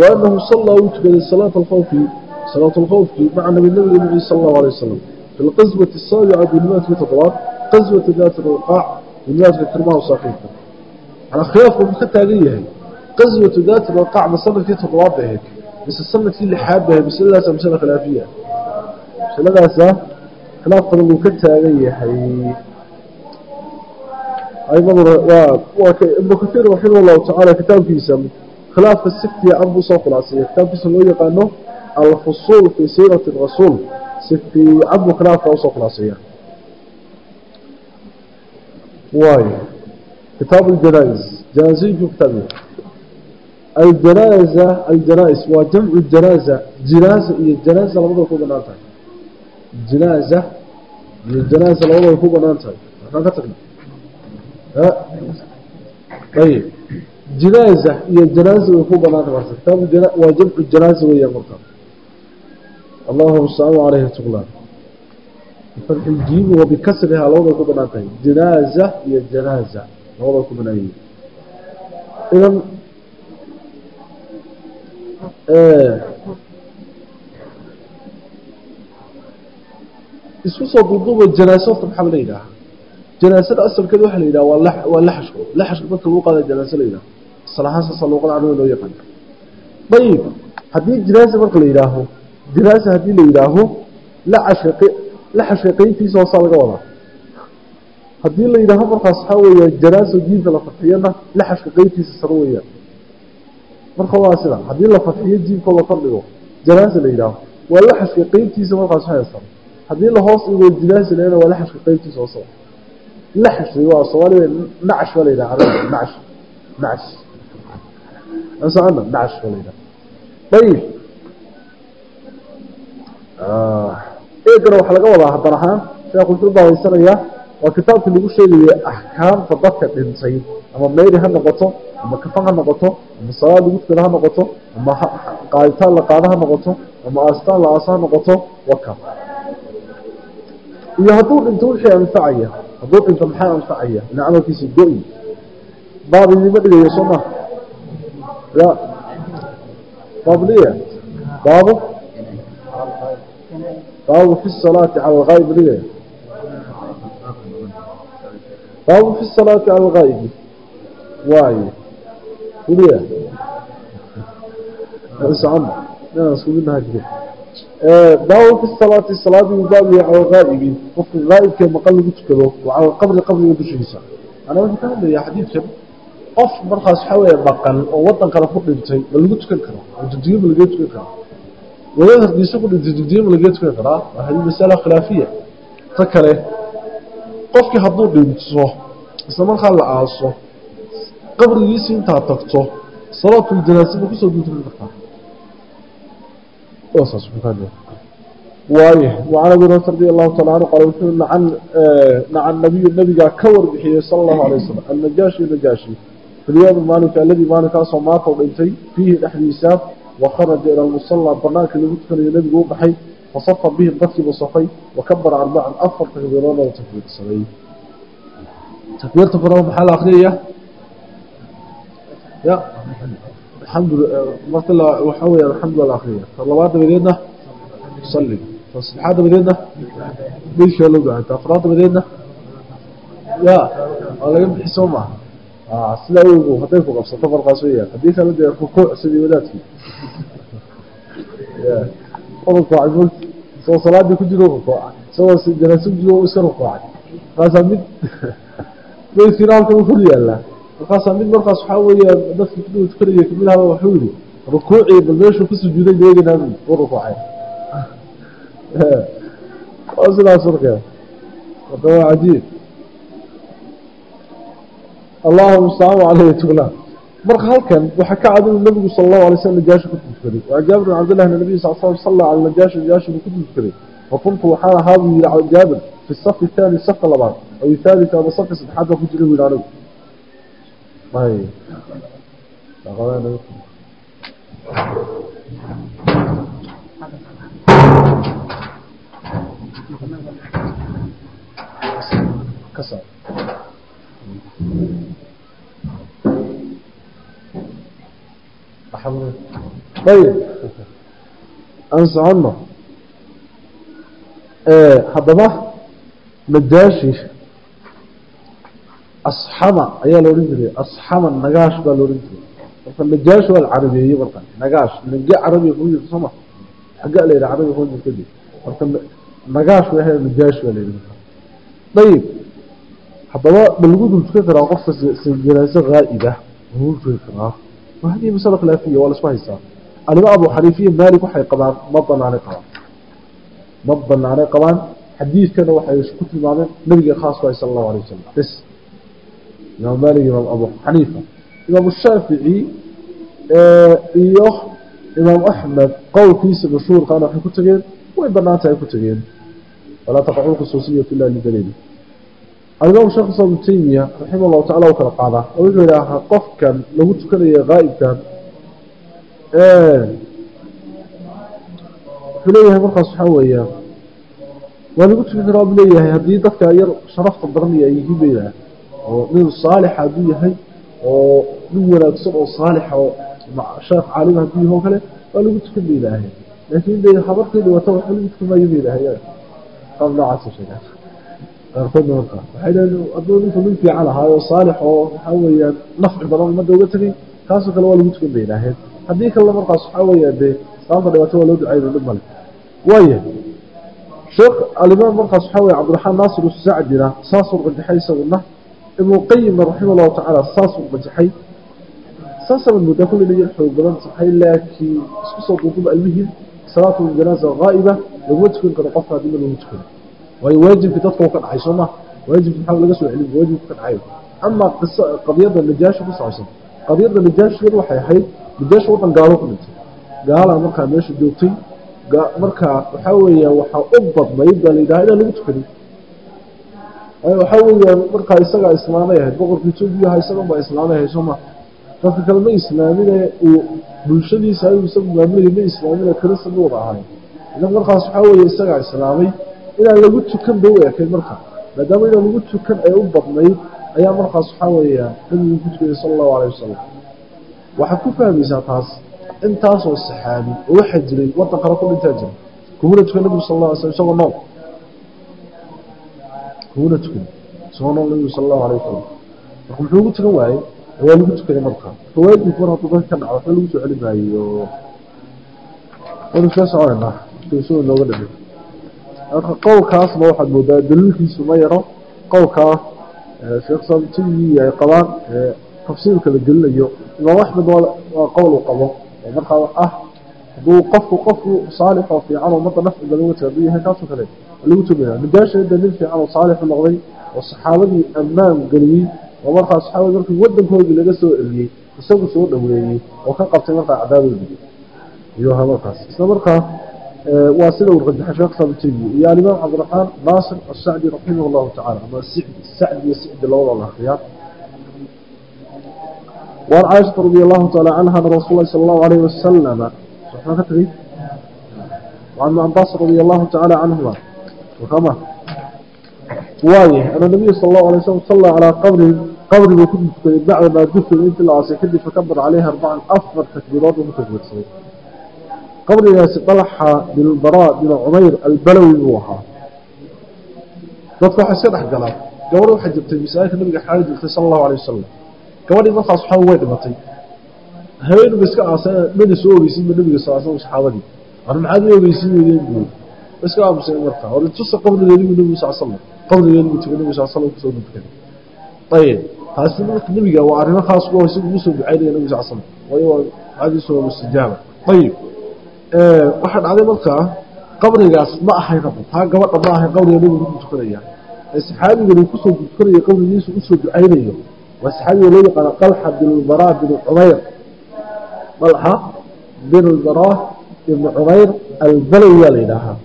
wa annahu sallaa uu tukaday salaata alkhawfi salaatu alkhawfki maca nabi nabiga nabi sala allahu alay wasalam fi lqaswati asaabica binimaadkii toddobaad qaswati daati riqaac binimaadka kirmaha saaxiibka manaa khilaafku wuxuu ka taagan yahay qaswatu daati riqaac ma sannadkii toddobaad bay ahayd mise sannadkii lixaad bay ahayd masaladaasa masala khilaafiya masaladaasa khilaaf badan buu ka taagan yahay aimaduna waa waa ibnu katiir raximah allahu tacaala kitaabkiisa khilaafka si fiican buu soo khulaaseeya kitaabkiisa loo yaqaano alfusuul fii siirati rasuul si fiican buu khilaafka u soo khulaaseeya waayo kitaabu aljanaa-is janaasooyinku kitaabiya aljanaaza aljanaa-is waa jamcu janaaza jinaaza iyo janaaza labadaba ku bannaan tahay jinaaza iyo janaaza labadaba ku bannaan tahay waxaan ka tagna ayib jinaaza iyo janaaza way ku banaan waa jamcu janaaza weeyaan marka allahuma mustacaan caleyhi tuqlaan bifatxi ljiimi wa labadaba ku bannaan tahay jinaaza iyo janaaza labadaba ku banaan yihiin idan isku soo duuduuba janaaso maxaa la yidhaaha janaasada asalkeeda waxaa la yidhaha waa waa laxashku laxashka dadka lagu qaada janaaso la yidhaha asalahaan saasa luuqada loo yaqaan. Ayib haddii janaasa marka la yidhaaho janaasa haddii la yidhaaho laxashka laxashka qeybtiisa hoosaa laga wadaa. Haddii la yidhaaho markaas waxaa weeya janaaso diinta la fadxiyana laxashka qeybtiisa saro weeyaan marka waa sida haddii la fadxiyo jiibkooda kordhigo janaasa la yidhaaho waa laxashka qeybtiisa markaas haysan haddii la hoos dhigo jinaasa leena waa laxashka qeybtiisa hoose laxash waa soomaaliya nacash baa la yidhaha carabida nacash ansacana nacash baa la yidhaha ayib eegana waxaa laga wadaa hadan ahaan sheekhu wuxuu baabaysanayaa waa kitaabkii lagu sheegayay axkaamta dadka dhintay ama meyri ha noqoto ama kafan ha noqoto ama salaad lagu tukada ha noqoto ama qaaditaan la qaado ha noqoto ama aasitaan la aasa ha noqoto waka iyo hadduu dhinto wixii anfacaya hadduu dhinto maxaa anfacaya? Ina camalkiisa go-i baab idima dhigayo soo ma ya baabliya baabu baabu fi salaati cala alghaayib dhigaya baabu fi salaati cala alghaa'ibi waayo uliya socon inaan isku midnaha jiro baabu fi salaati salaadii baab yahay cala alghaa'ibi qofka ghaa'ibkee maqan lagu tukado waa cala alqabri qabriga dushiisa anaa wuxuu ka hadlayaa xadiidkan qof markaas waxaa weeye maqan oo waddan kale ku dhintay ma lagu tukan karo oo jadiyo ma lagaga tukan karo wadaad hargeysa ku dhintay jigjiima laga tukan karaa waa hadi masala khilaafiya ta kale qofkii hadduu dhinto isla markaa la aaso qabrigiisi intaad tagto salaatul janaasa ma kusoo duutukan kartaa saas waaye وعن أبي هريرة رضي الله تعالى عنه قال وحول نعن نعن النبي النبي كور بحيه صلى الله عليه وسلم النجاشي النجاشي في اليوم المالك الذي مالك أصلا مات وبنتي فيه نحن يساب وخرج إلى المصلى برناك اللي مدخل النبي وبحي فصف به الضكي بصفي وكبر أربعا أفر تكبيرون وتكبير الصغير تكبير تكبيرون بحال آخرية يا؟ الحمد لله. مرت الله وحوي الحمد لله الآخرية فالله بدينا صلي. فالسبحات بدينا بيش لو قاعد أفراد sida awgu hadday ku qabsato markaas weyaan haddii kale dee rukuuc sidii wadaadki rukuucay isagoo salaadii ku jiro rukuuca isagoo janaasa ku jiro iska rukuucay markaasaa mid meydkiina halkan kor yaallaa markaasaa mid markaas waxaa weeyaan dadki kudhow tukanaya ka mid ahaba waxuu yihi rukuucii bal meeshuu ku sujuuday deeganaa u rukuucay sidaas markeeda marka cajiib اللهم صل على سيدنا مرخ هلكن وحا كعاد النبي صلى الله عليه وسلم جاش كتبري وجابر عبد الله النبي صلى الله عليه وسلم على الجاش جاش كتبري وكنت وحال هذه إلى جابر في الصف الثاني صف الله الرابع أو الثالث هذا صف السادس حاجة في جلوه العرب ayb aan socono haddaba madaashi asxama ayaa la odhan jiray asxama nagaash baa la odhan jiray marka madaash waa la marka nagaash nage carabiga kuma jirto sooma xagga la yidha carabiga kuma jirto kadib marka nagaash waa madaash baa la yidhi ayib haddaba ma dul tukan karaa qofka janaaso haa'ibah lagu tukan karaa. Waa haddii masalo khilaafiya waa la isku haysaa alimaam abu xaniifiya maalik waxay qabaan ma banaanay qabaan. Ma banaanay qabaan. Xadiidkana waxay isku tilmaameen nabiga khaas waay sala allahu alay wasalam bes imaam maalik imaam abu xaniifa imaam shaafici iyo imaam axmed qowlkiisa mashhuurkaana waxay ku tageen way banaantahay ku tageen. Walaa taqacu lkhusuusiyatu illa lidaliili الإمام الشيخ صلى الله تيمية رحمه الله تعالى وكذا قاعدة ويقول لها قف كان لو تكن غائب كان فليه مرخص حوية وانا قلت في راب ليه هذه ضدك أير شرفت الضرمية يجيب إلى ومن الصالح هذه هي ومن ولا تصر صالح مع شيخ عالم هذه هو كله وانا قلت في إلهي لكن ده حضرت لي وتوحى لي قلت ما يبي إلهي قبل عصر شيء qaarkood marka waxay leeyihiin adoo ninka nin fiican ahaa oo saalix oo waxa weeyaan nafci badan umada uga tagay kaasoo kale waa lagu tukan bay ilaaheen haddii kale markaas waxa weeyaan dee saanta dhibaato waa loo ducayna dhib male waaya sheekh alimaam markaas waxa weeye cabdiraxmaan naasir usacdina saasuu rajaxay isaguna. Ibnu qayim raximahullahu tacaala saasuu rajaxay saasaba muddo kulli dhigin xoog badan tahay laakiin isku soo duuduba almihim salaatu janaaza ghaa'iba laguma tukan karo qofka haddii ma lagu tukano way waajibka dadka ka dhacay soma waajibka maxaa laga soo celin waajibka ka dhacay. Ama qadiyada najaashi ku saabsan. Qadiyada najaashi waxay ahayd najaashi wadan gaalo ku dhintay gaala markaa meesha joogtay markaa waxa weeyaan waxa u badnayd baa la yidhaha inaan lagu tukanin. Waxa weeyaan markaa isagaa islaamay ahayd boqorkii etoobiyaha isagan baa islaamay ahayd soma dadka kale ma islaamine uu bulshadiisa ayuu isagu maamulaya ma islaamine kirista ma wada ahayn idan markaas waxa weeye isagaa islaamay inaan lagu tukan ba u ekayd marka. Maadaama inaan lagu tukan ay u badnayd ayaa markaas waxaa weeya nabigu ku tukayay sala allahu alayh wasalam waxaad ku fahmaysaa taas intaasoo saxaabi oo waxaa jiray waddan kale ku dhintaa jira. Kumuna tukan nabigu sal alla alay slam isagoo nool. Kumuna tukan isagoo nool nabigu sala allahu alayh wasalam marka muxuu ugu tukan waayey? Waa lagu tukaday marka. Fawaajibku mar hadduu dadka ka dhaco waxba lagu soo celi maayo. Waynu iskaga soconaynaa soo inooga marka qowlkaasna waxaad moodaa daliilkiisu ma yaro. Qowlkaa sheekh sabtigi ay qabaan tafsiirka la gelinayo imaam axmed waa qowl uu qabo. Oo markaa ah duu qofku qofku saalix oo fiican oo ummadda nafci uga taga yahay kaasoo kale lagu tuminaya nidaasheeda nin fiican oo saalix noqday oo saxaabadii ammaan geliyey oo markaa saxaabadii markii waddankoodii laga soo eliyey isagu soo dhaweeyey oo ka qabtay markaa cadaadoodii iyo markaas isla markaa waa sida uu rajaxay sheekh saabit taymi iyo alimaam cabdiraxmaan naasir asacdi raximah allahu tacala ama sacdi iyo sicdi labadoo la akhriyaa وعن عائشة رضي الله تعالى عنها أن رسول الله صلى الله عليه وسلم سبحانه كتري وعن عباس رضي الله تعالى عنهما وكما وايه أن النبي صلى الله عليه وسلم صلى على قبر قبر وكنت بعد ما دفن انت العاصي كدي فكبر عليها أربعا أفضل تكبيرات ومتكبير صغير qabrigaasi dalxa bilbaraa binu cumayr albalawi uu ahaa. Dadka waxaa iska dhex galaa gabadh jirtay masaajidka nabiga xaala jirtay sala allahu alay wasalam gabadhii markaas waxaa way dhimatay. Haweenuba iska aasay mana soo ogeysinba nabiga sal slam saxaabadii. An maxaad ma ogeysiinayeen buuri iska aamusay marka hor tusa qabrigeedi buu nabigu sal slam qabrigeedi buu tegay nabigu sal slam ku soo dudkaday ayib taasi marka nabiga waa arrimo khaas ku ah isagu ugu ducaynaya nabigu sal slam waayo waa caadiisu waa ayib waxaa dhacday markaa qabrigaas ma ahayn taa gabadha ma ahayn qabriga nabigu ku tukanaya ee ku soo tukanaya qabrigiisu u soo ducaynayo. Waa saxaabiga loo yaqaana qalxa binulbaraa binu cumayr qalxa binulbaraa ibnu cumayr albalawi waa la yidhaahaa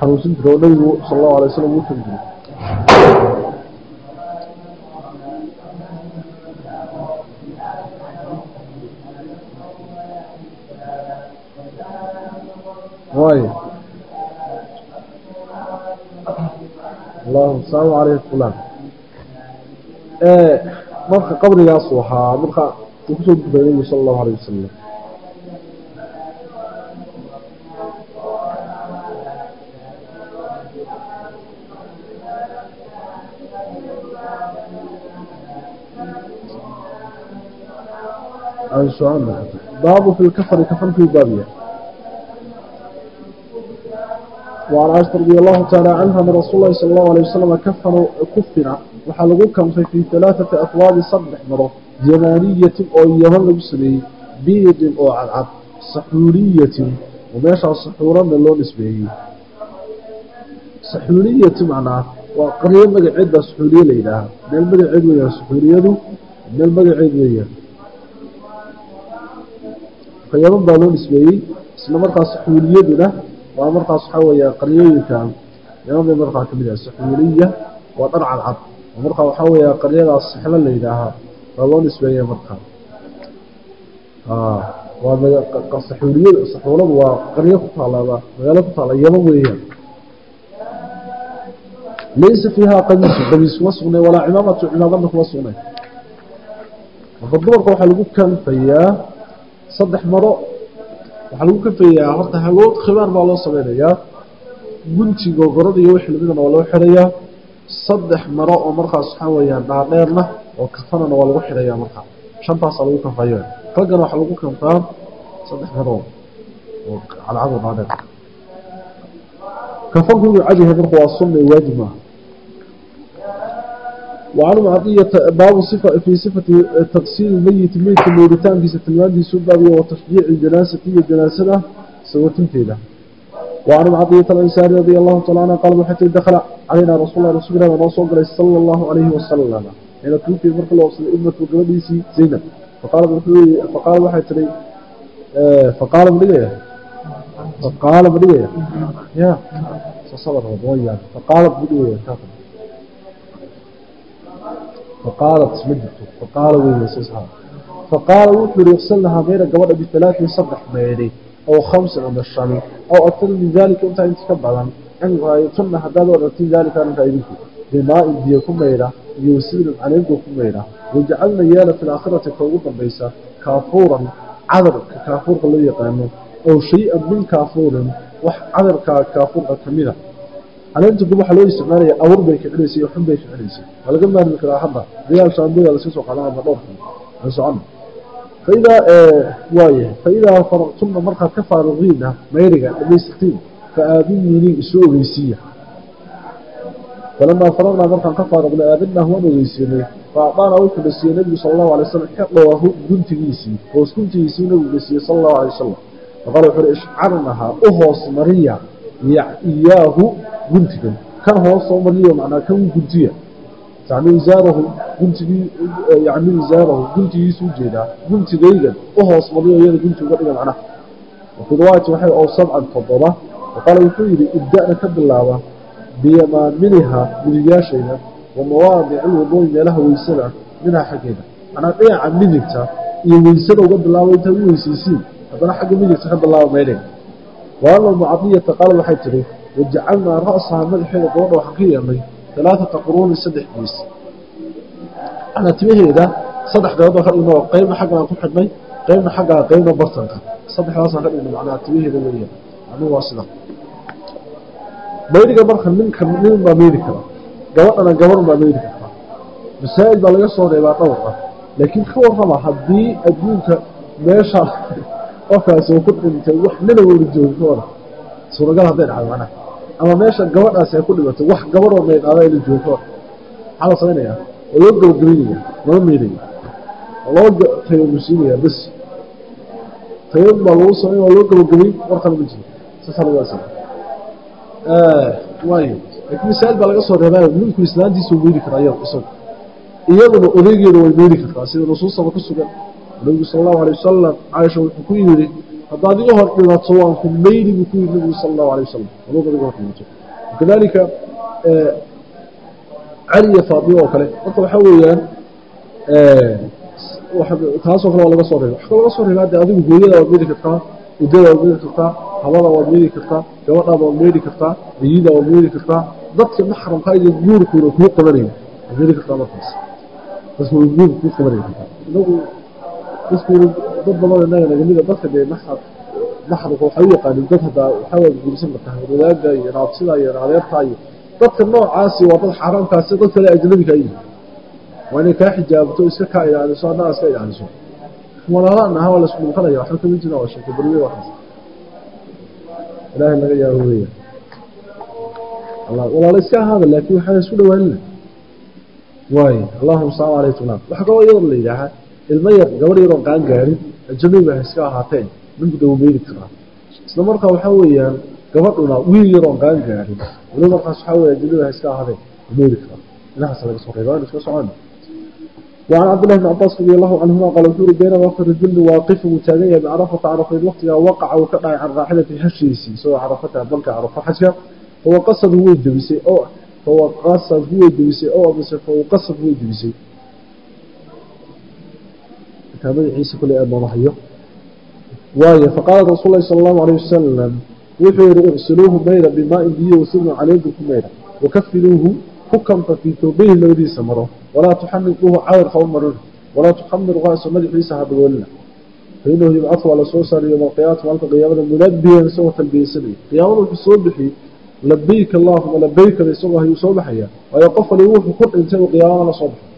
xanuusin jiro nabigu sal allahu alay waslam uu tegi jiray hooyo allahum salaamu calayk fulan. Eh, marka qabrigaasu ahaa marka uu ku soo gudbay nabigu sala allahu alayh wasalam aan soo baabu fi lkafari kafarkii baabiya وعن عائشة رضي الله تعالى عنها من رسول الله صلى الله عليه وسلم كفر كفر وحلقوا كم في ثلاثة أطواب صبح مرة يمانية أو يمن بسري بيض أو عدعب سحورية وماشى السحورة من اللون اسمه سحورية معناه وقرية مقعدة سحورية ليلها من المقعد ويا سحورية من المقعد ويا فيمن بالون اسمه اسمه سحورية له waa markaas waxa weeyaa qaryooyinkan yamada markaa ka mid ah saxuuliya waa dharca cad oo markaa waxa weeyaa qaryadaas saxlo la yidhaahaa waa loo nisbeeya markaa waa saxuuliyada saxuuladu waa qaryo ku taalaaba magaalo ku taala yaman weeyaan laysa fiihaa qamiisu qamiis kuma sugnay walaa cimaamatu cimaamada kuma sugnay marka dumarka waxaa lagu kafayaa horta hagood khibaar baa loo sameynayaa guntiga gorada iyo wixii lamidana waa loo xirayaa saddex maro oo markaas waxaa weeyaan dhaadheerna oo kafanana waa lagu xirayaa markaa shantaasaa lagu kanfaya raggana waxaa lagu kanfaa saddex maro oo cadcado dhaadheer. Kafanku inuu cadyahay marka waa sunna waajib maaha وعن معطية باب صفة في صفة تغسيل الميت ميت موريتان في ستلمان دي سبابية وتشجيع الجناسة في الجناسة سوتين فيها وعن معطية الإنسان رضي الله تعالى عنه قال حتى دخل علينا رسول الله رسول الله ونصر صلى الله عليه وسلم حين توفي مرق الله وصل ابنة وقلبيسي زينب فقال فقال واحد تري فقال بدقية فقال بدقية يا صصبر وضويا فقال بدقية كافر faqaalat ma jirto faqaala way weysasaa faqaala wuxuu yihi lahaa mayra gabadha bitalaatin saddex meydhay aw khamsin ama shan aw aktar min daalika intaa inta ka badan tunna haddaad odhantin daalika arrinkaa idinku bimaa-in biyo ku maydha iyo wasiilin caleengoo ku maydha wajacalna yaalla fi laakhirati ka ugu dambaysa kaafuuran cadarka kaafuurka loo yaqaano aw shay-an min kaafuurin wax cadarkaa kaafuurka ka mida caleenta dib waxaa loo isticmaalaya awr bay ficinaysay iyo xun bay ficinaysay waa laga maarmi karaa hadda dayaal shaandoya laska soo qaada hadda dhowrkan aan socono faidaa waayahay faidaa faraqtunna markaad ka faaruqiina mayriga dhamaystirtiin faaadiniini isu ogeysiiya. Falamaa faraqnaa markaan ka faaruqnay aadinaa waan ogeysiinay. Faacdaana wuxuu na siiyey nebigu sala allahu alay wasalam xidhoohu guntigiisii hoos guntigiisii nebigu na siiyey sala allahu alay wasalam faqala wuxuu uhi ishcarnahaa u hoos mariya iyaahu guntigan kan hoos soo mariyo macnaa kan guntiya yani wisaarahu guntigii yani wisaarahu guntigiisu u jeedaa guntigaygan u hoos mariyo iyada gunti uga dhiga macnaha wafii riwaayati waxay oo sabcan toddoba. Waqaala wuxuu yidhi ibda'na ka bilaaba biyamaaminiha midigyaashayda wa mawaadici lwuduui meelaha weysada minhaa xaggeeda. Macnaa dhinaca midigta iyo weysada uga bilaabo intaad u weysaysiin haddana xagga midigta ka bilaaba maydheen waana mucadiyata qaala waxay tihi wajacalnaa ra'saha madaxeeda gabadha waxaan ka yeelnay alaaata quruuni saddex gees manaa timaheeda saddex qaybood baan ka dhigno qaybna xaggaan ku xidhnay qaybna xaggaa qaybna bartanka saddexdaasaan ka dhigno macnaa timaheeda weya macnuhu waa sida maydiga marka ninka nin baa meydi kara gabadhana gabarh baa meydi kartaa masaa'il baa laga soo reebaa dhowr ah laakiin ka warrama haddii adduunka meesha qofkaasi uu ku dhintay wax nina suuragal hadday dhacdo macnaha. Ama meesha gabadhaasi ay ku dhimatay wax gabaroo maydhaada ka wada maxaa la samaynayaa oo loo gabagabaynaya lama meydaya oo loo tayamusiinaya bes. Tayam baa lagu samay waa loo gabagabayn warkana ma jiro saasaa lagu asay waayo laakiin masaa'il baa laga soo reebaayo ninku islaantiisa meydi karaa iyada isagu. Iyaduna odaygeeda way meydi kartaa sida nusuustaba ku sugan nabigu sala allahu alay wasalam caaisha wuxuu ku yidhi haddaad iga hor dhimato waan ku meydi buu ku yidhi nabigu sala allahu alay wasalam hadduu iga hor dhimato kadalika cali iyo faadimo oo kale. Marka waxaa weeyaan taasoo kale waa laga soo reebay. Wax laga soo reebaa de adigu hooyada waad meydi kartaa udada waad meydi kartaa habada waad meydi kartaa gabadhaada waad meydi kartaa ayida waad meydi kartaa. Dadka maxramka iyo guurkuuna kuu qabanaya waad meydi kartaa markaas. Dadka guurka kuu qabanaya inagu dadkuuna dad badan innaga nagamida dadka dee maxar maxramka waxay u yaqaanin dad haddaa waxaa guursan kartaa wadaaga iyo raabsida iyo adeerta iyo dadka noocaasi waa dad xaaraamkaasi dad kale ajnabika yihi waa inay kaa xijaabto iska kaa ilaaliso annaga iska ilaaliso. Walaalaana ahaa waa la isku dhunkanaya waxba kama jira waa sheeko beriye waxaas ilaahay laga yaabo weya walaalo iska ahaada laakiin waxaa isku dhawaanina waayo allahuma salaam aleyh tulaam waxaa kaloo iyadoo la yidhaahaa ilmo yar gabar yaroon qaan gaarin ajanabi ha iska ahaateen ninku dawameydi karaa isla markaa waxaa weeyaan gabadhuna wiil yaroon qaan gaarin wali markaas waxaa weya ajanabi ha iska ahaadeen meydi karaa inahaas laga soo reeba iska socon وعن عبد الله بن عباس رضي الله عنهما قال وحور بين وقت الرجل واقف متاجيا بعرفة عرفة الوقت وقع وكقع عن راحلة هشيسي سوى عرفتها بلك عرفة حشا فهو قصد هو الدبسي أو فهو قصد هو الدبسي أو بس فهو قصد هو الدبسي magaciisa kuley aad nooga hayo waayo faqaalat rasuul lahi allahu alayh wasalam wuxuu yihi icsiluuhu mayda bimaain biyo wasibnu caleykum ku wakafiluuhu ku kanfa fii labadiisa maro walaa tuxamiduuhu cawr ha u marin walaa tuxamir qaso madaxiisa ha daboolina fainahu yubcadu waa la soo saariyo yowma alqiyaamati maalka qiyaamada munabiyan isagoo talbiyeysanayo. Qiyaamada wuxuu soo bixi labayk allahuma labaykada isagoo hayuu soo baxaya waayo qof waliba wuxuu ku dhintay uu qiyaamada la soo baxay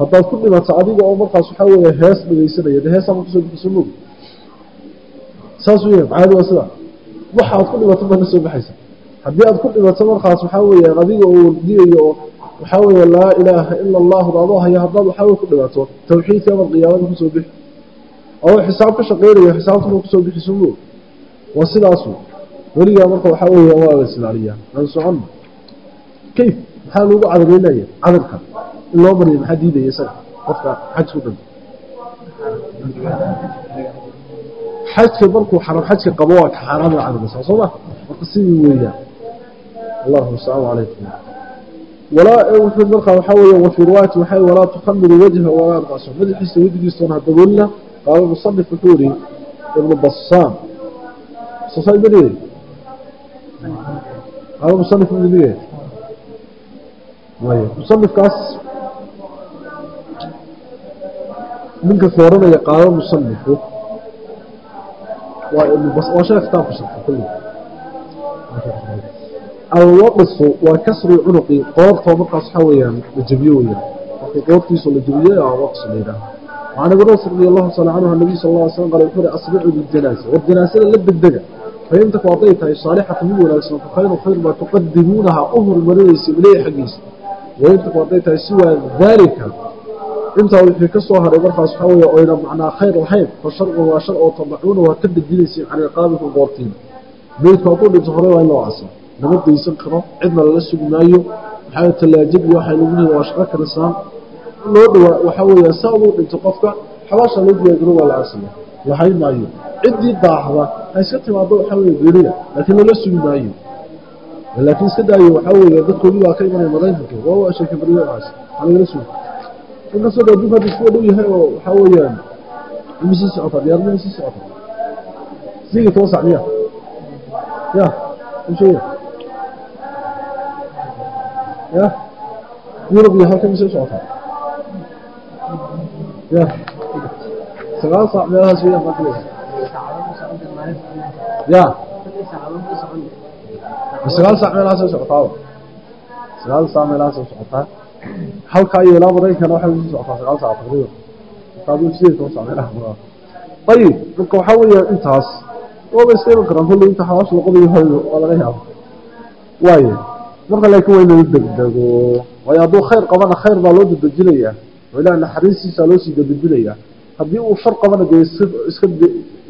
ويقف ليوح كل إنسان قيامة صبح حتى كل ما تعديق أو مرقى سحاوة هاس بليسني يده هاس مقصود بسنوب ساسوية عاد وسلا وحا كل ما تبقى نسوى بحيسا haddii aad ku dhimato markaas waxaa weeyaan adiga uu diyayo waxaa weeye laa ilaaha ila allahu adoo haya haddaad waxaa weye ku dhimato tawxiidka amad qiyaamada kusoo bixi oo xisaab ka shaqeynayo xisaabtuna kusoo bixi sumo waa sidaasu weligaa marka waxaa weeyaan waa la islaaliyaa aan socon kayf maxaa lagu cadabeynaya cadabka in qofka xaj ku dhinto xajka markuu xaram xajka qabo waa ka xaaraama cadabaysaa soo ma marka sidii weeyaan اللهم السلام عليكم ولا وحد مرقى وحاول وفي رواية وحاول ولا تخمر وجهه ولا رأسه ماذا حس وجهه صنع دولنا قال المصنف الحوري ابن بصام صصاي بني قال المصنف ابن بني مصنف كاس ninka kooranaya qaado musanifku waa shan kitaabka alwaqifu waa kasru cunuqii qoortoo markaas waxaa weeyaan la jebiyo weyaan markii qoortiisu la jebiyo waqsu la yidhaaha wacan ibn nasr radi allahu tacala canhu nabiy sal alla slam qale wuxuu uhi asricu biljanaasa war janaasada la degdega. Faintaku hadday tahay saalixatu mid wanaagsan fa khayru khayr maa tuqadimuunahaa u hormarinaysa ilayhi xaggiisa. Waintaku hadday tahay siwaa daalika intaa wixii ka soo haray markaas waxaa weeye oyna macnaa khayr lahayn fa sharcun waa shar oo tadacuuna waa ka bedinaysiin can iqaabikum qoortiin meydku hadduu dhinto hore waa in loo asa lama daysan karo cidna lala sugi maayo. Maxaa tallaajad iyo waxay lagu leedahay waa shaqo karisaan loo dhawaa waxaa weeya saa dhinto qofka xabaasha loo diyaagaro waa la asaya lahayn maayo. Ciddii daahda ha iska timaado waxaa weeye geerida laakiin lala sugi maayo. Laakiin iska daayo waxaa weeye dadkoodii baa ka imanaya maraykanka waa baryahaas waxaa lagala sugi inkastoo adduunka hadda iskuwa dhow yahay oo waxaa weeyaan ima sii socota diyaarmada sii socota? Iyo toban sac miya. Ya usheega ya yurub iyo halkan misay socotaa ya. Sagaal saac meelahaas weeyaan baa kaleeyahay ya. Sagaal saac meelahaasay socotaaba sagaal saac meelahaasay socotaa halkaa iyo ilaa maraykankana waxay u sii socotaa sagaal saac taqriiban aduu sideed toban saac meelaha maraa ayib marka waxaa weeyaan intaas waaba iska iman karaan kulli inta xawaasha laqodayo hoyo waa laga yaaba waayo marka laakiin waa in lagu degdego. Waayo hadduu khayr qabana khayr baa loo dedejinayaa oo ilaah naxariistiisa loo sii dedejinayaa haddii uu shar qabana dee iska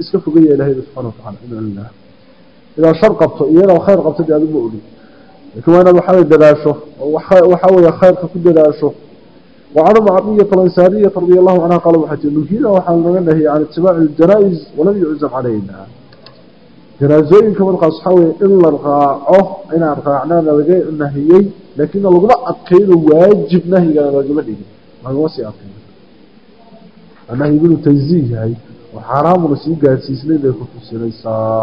iska fogaya ilahayda subxana watacala ina lilah idaa shar qabto inaad khayr qabto dee adigu ma odhin laakiin waa inaad waxaa dadaasho oo waxaa weeye khayrka ku dadaasho وعن معطية الأنسانية رضي الله عنها قال وحتى نهينا وحال نغنه عن اتباع الجنائز ولم يعزم علينا جنازوين كما القصحوي إلا الغاعه إنا الغاعنا نلقى النهيي لكن الغضاء أبقين واجب نهي قال رجل ما هو وسي أبقين النهي يقولوا تنزيه هاي وحرام رسيق قال سيسلين لكم في السليسة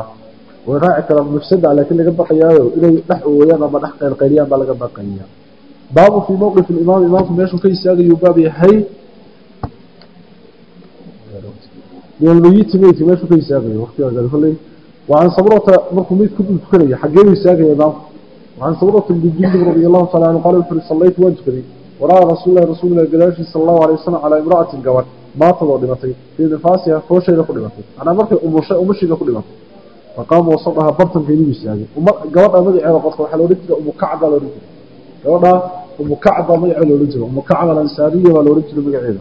waraaci kara mufsada laakiin laga baqayaayo inay dhex ooyaan ama dhex qayrqayriyaan baa laga baqayaa. Baabu fii mowqif imaam imaamku meeshuu ka istaagayuu baab yahay. Minalmeyiti meeshuu ka istaagayo watigaale waan sabrata markuu meydku dul tukanaya xageeu istaagaya imaamku waan sabrata bni jundub radi allahu taala anhu qaala wuxuuri sallaytu waan tukaday waraa rasuulilahi rasuulilah gadaashiisa sala allahu alay wasalam calaa imra'atin gabadh maatadoo dhimatay. Fii nifaasiha foosheeda ku dhimatay. Manaa markay umushay umashiida ku dhimatay. فقام وصلها برتن كيلو يساجد وقبضها مدعي وقفت وحا لو رجل ورجل كعبة على رجل قبضها أم كعبة مدعي لو رجل أم كعبة الأنسانية لو رجل مقعيدة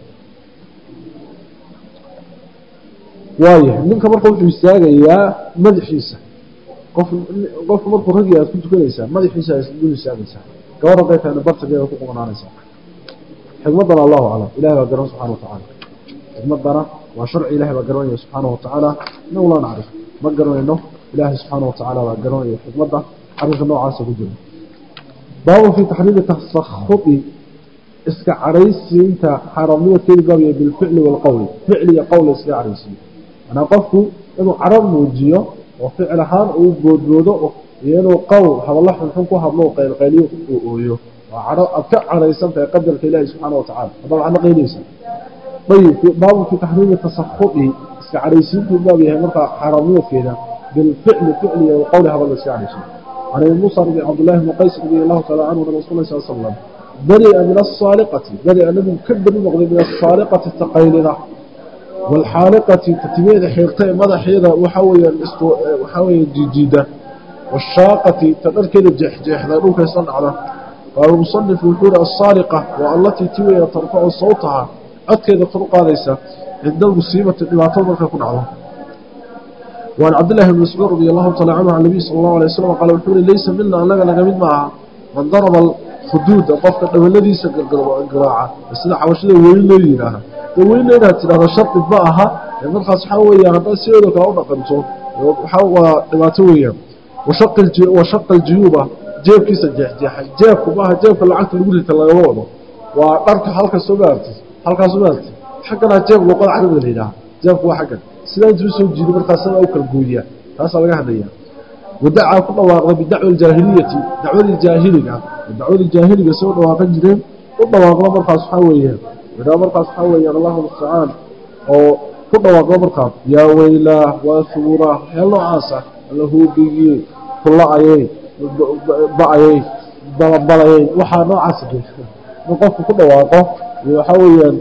وايه منك مرقو يساجد مدحيسة قف قف كل إنسان، يسكن تكونيسا مدحيسة يسكن إنسان. قبضها بيتها أن برتن كيلو إنسان حكمتنا الله أعلم. إلهي وقران سبحانه وتعالى. حكمتنا وشرع إلهي وقرانه سبحانه وتعالى. إنه لا نعرفه ma garanayno ilaahay subxaana watacaala baa garanaya xikmadda arrinka noocaasa ku jira. Baabun fii taxriimi tasakhuti iska cadhaysiinta xaaraamnimadkeedu baabaya bilficli waalqowli ficliga qowla iska cadhaysiiyo manaa qofku inuu cadho muujiyo oo ficil ahaan uu boodboodo iyo inuu qowl hadallo xunxun ku hadlo u qaylqayliyo uu ooyo. Waa cadho aad ka cadhaysantahay qadarka ilaahi subxaana watacaala haddaa waxaad ma qaynaysaa ayib baabun fii taxriimi tasakhuti انت باب هي مرقى حرامية كذا بالفعل فعل والقول هذا اسك عريسي عن المصر بن عبد الله بن قيس رضي الله تعالى عنه من رسول الله صلى الله عليه وسلم برئ من الصالقة برئ من كبر المغضب من الصالقة التقيلة والحالقة تتميد حيرتين ماذا حيرة وحاوية وحاوية جديدة والشاقة تقر كده جح جح ذلك يصنع قال المصنف يقول الصالقة والتي توي ترفع صوتها. أكد طرق ليس. cinda almusiibati dhibaatada markay ku dhacdo. Waan cabdillahi bn mascuud radi allahu taala canhu can nabiy sala allahu alay wasalam qaale wuxuu ihi laysa mina annaga naga mid ma aha man daraba alkhuduuda qofka dhawaladiisa garaaca sida xabashada weyn loo yidhaaha de weynna inaad tidhahdo shardi ma aha ee markaas waxaa weeyaan haddaad sideedo kale u dhaqanto waa dhibaato weeyaan. Washaqa aljuyuuba jeebkiisa jeexjeexay jeebku maaha jeebka lacagta lagu rita lagama wado. Waa dharka halka soo maarti halkaa xaggana jeeb luqada carabiga la yidhaaha jeebku waa xaggan. Sidaa intuu u soo jiido markaasana u kala gooyaa taasaa laga hadlaya wadacaa ku dhawaaqday bidacwa jaahiliyati dacwadii jaahiliga dacwadii jaahiliga si u dhawaaqan jireen u dhawaaqdo markaas waxaa weeyaan midhaa markaas waxaa weeyaan allahu mustacaan oo ku dhawaaqdo markaas yaa weylaah waa subuuraah waxyaal noocaasa ah, alla huubigii kulla-ayey ba'ayey balabalayey waxaa noocaasa de in qofku ku dhawaaqo waxaa weeyaan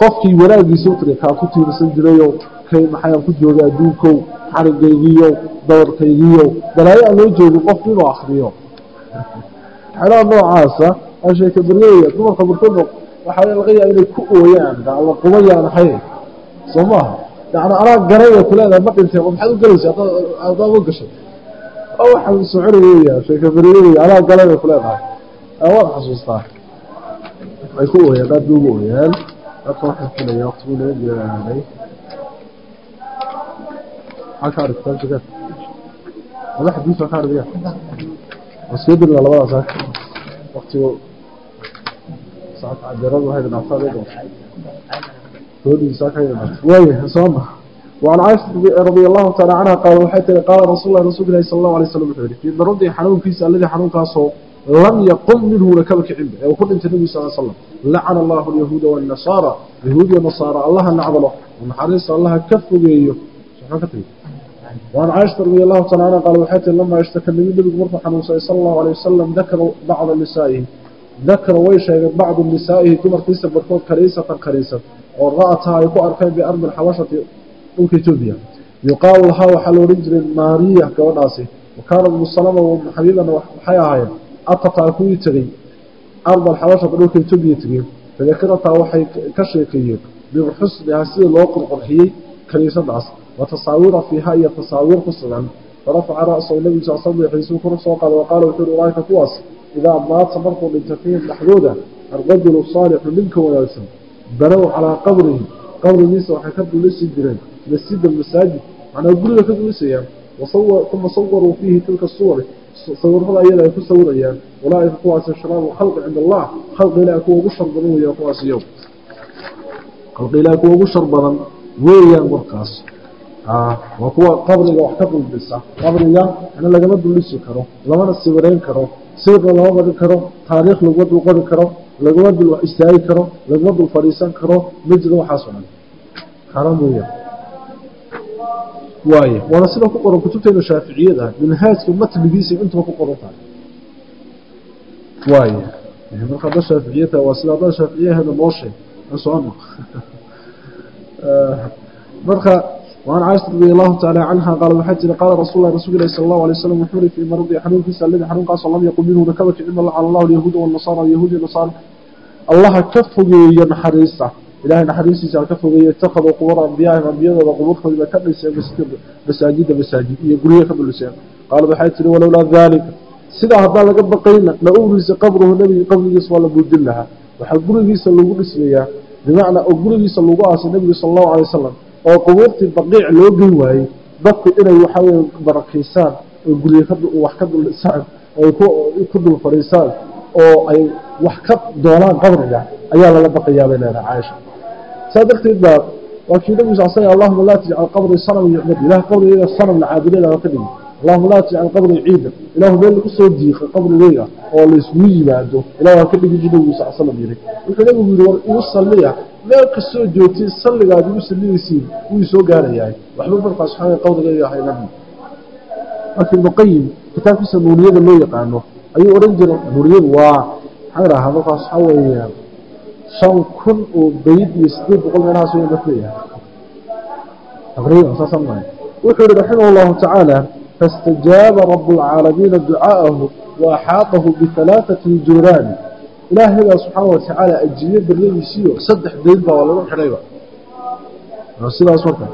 qofkii wanaagiisa u tiri kaa ku tiirsan jirayo kay maxayaan ku jooga adduunkow xarigaygiiyo dabarkaygiiyo balaayo aan loo joogin qofku inuu akriyo xelaha noocaasa waa sheeka baryeeya dumarka barkoodna waxaa laga yaaba inay ku ooyaan gacla qubayaan ahayn soo maaha yani anaa garaya kuleedahay ma dhintay oo maxaad u gelaysa haddaad u gashay waxaan socona weya sheeka baryeeya anaa garaya kuleedahay waad xasuustaa ay ku ooyaan aad bay ugu ooyaan عليه عشر هذا حديث عشر الله وقت ساعة وعن عائشة رضي الله تعالى عنها قالوا حتى قال رسول الله رسول الله صلى الله عليه وسلم. في رد حنون كيس الذي حنون كاسو. لم يقم منه لكبك عنده وكل انت النبي صلى الله عليه وسلم لعن الله اليهود والنصارى اليهود والنصارى الله نعضله ونحرص الله كفه بيه سبحانه وعن عائشة رضي الله تعالى عنها قال وحيت لما اشتكى النبي النبي مرفع حنون صلى الله عليه وسلم ذكر بعض نسائه ذكر ويشهد بعض نسائه تمر كيسة بركوت كريسة كريسة ورأتها يكون أركان بأرض الحواشة dhulka Ethiopia yuqaal laha waxa loo oran jiray Maariya gabadhaasi wakaana Umm Salama atataa kuwii tegey ardal xabasha dhulka etoobiya tegeen. Fadakarataa waxay ka sheekeeyeen bixusnihaa sida loo qurqurxiyey kaniisadaas watasaawira fiiha iyo tasaawiir ku sugan. Farafaca ra-sahu nabigu sal sl madaxiisuu kuna soo qaaday waqaala wuxuuhi ulaaika kuwaas idaa maata markuu dhinta fiihim dhexdooda alrajulu saalixu ninka wanaagsan balow calaa qabrihi. Qabrigiisa waxay ka duulisi jireen masjida masaajid macnaa guriga ka duulisayaan uma sawaruu fiihi tilka suwari sawirada iyada ay ku sawirayaan walaaika kuwaasi sharaabu khalqi cinda allah khalqi ilaah kuwa ugu shar badan weeyaan kuwaasi yow. Khalqi ilaah kuwa ugu shar badan weeyaan warkaas. Ah, waa kuwa qabriga wax ka dulbisa qabriga ana lagama dullisi karo lamana sawirayn karo sawirna lama marin karo taariikh laguma dul karo laguma dul istaagi karo laguma dul fadhiisan karo ma waxaas oo dhan. Xaram weeyaan waaye waana sida ku qoran kutubteena shaaficiyada minhaajka matnigiisa intaba ku qoran tahay waaye marka hadda shaaficiyata waa sida hadda shaaficiyaheeda noo sheeg socono marka وعن عائشة رضي الله تعالى عنها قال وحجر قال رسول الله رسول الله صلى الله عليه وسلم وحوري في مرضي حنون كيسا الذي حنون قاس الله يقول منه نكبك إن الله على الله اليهود والنصارى اليهود والنصارى الله كفه ينحريسه ilaahay naxariistiisa ha ka fogeeyo ittakhaduu qubura ambiyaahim ambiyadooda qubuurkoodiiba ka dhiseen masaajida masaajid iyo gurye ka buliseen qaalad waxay tihi walowlaa daalika. Sidaa haddaan laga baqayna la ugrisa qabruhu nebiga qabrigiisa waa la buudin lahaa. Waxaa gurigiisa lagu dhismayaa bimacnaa oo gurigiisa lagu aasay nebigu sala allahu calay wasalam oo qubuurtii baqiic loo geyn waayey dadku inay waxaa weeye barakiysaan oo gurye kawax ka dulisaan ooay ku dul fadhiisaan oo ay wax ka doonaan qabriga ayaa lala baqayaa bay leedahay caaisha saa darteed baa waa kii nabigu sal slam allahuma laa tajcal qabri sanam yucbad ilaah qabrigayga sanam la caabudeeda ka dhigi allahuma laa tajcal qabri ciida ilaahu meel lagu soo diiqa qabrigayga oo la isugu yimaado ilah waa ka dhigi buu nabigu sal slam yidhi wuxuu nabigu yidhi war igu salliya meel kastoo joogtay salligaad igu sallinaysiin wuu soo gaarayahay. Waxba markaas waxaa qabrigayga haynan marka ibnu kitaabkiisa nuuniyada loo yaqaano ayuu oran jiray nuuriyadu waa maxaa idhahaa markaas waxaa weeye shan kun oo bayd iyo sideed boqol meelahaas wey dadku leeyahay taqriiban wuxuu yihi raximah llahu tacaala faistajaaba rabu alcaalamiina ducaa'ahu wa axaatahu bihalaaثati juuraani ilaahay subxaana wa tacaala ajiibe saddex dayn baa waa lagu xidhayba sidaas marka.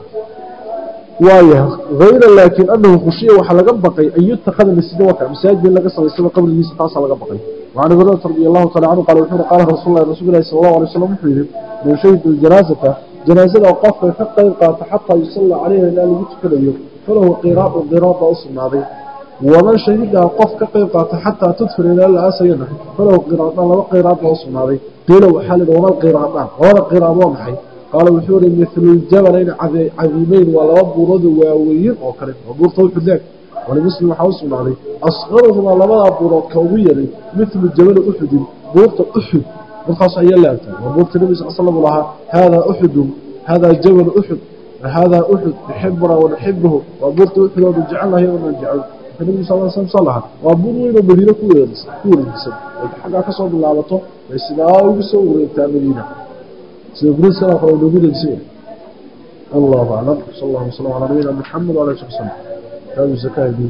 Waaya hayra laakiin anahu khushiya waxaa laga baqay an yutakada masjida masaajid in laga samaysaba qabrigiisa taasaa laga baqay. لقا بقي وعن قرأة رضي الله تعالى عنه قال وحير قال رسول الله رسول الله صلى الله عليه وسلم وحير من شهد الجنازة جنازة وقف حتى يبقى حتى يصلى عليها إلى لبتك اليوم فله قراء وقراء أصل ماضي ومن شهدها قف كقيقات حتى تدفر إلى الآسينة فله قراء لا قراء أصل ماضي قيل وحالد وما القراء وما القراء ومحي قال وحوري مثل الجبلين عظيمين ولا بورود واويين او كره بورته وحدك ولمسلم وحوص عليه. أصغرهما لما أبورا كوميا مثل الجبل أحد. بورت أحد. مرخص أي لابتا وبورت النبي صلى الله عليه وسلم هذا أحد. هذا الجبل أحد. هذا أحد. نحبنا ونحبه. وبورت أحد ونجعلنا هي ونجعله النبي صلى الله عليه وسلم صلى. وابن وين مدينة كورس كورس حاجة كسو بلاابطو اسلام وسو ورتا مدينه سيبرس الله قالوا دوغيدن الله أعلم. صلى الله عليه وسلم على نبينا محمد وعلى آله وصحبه او زکات دي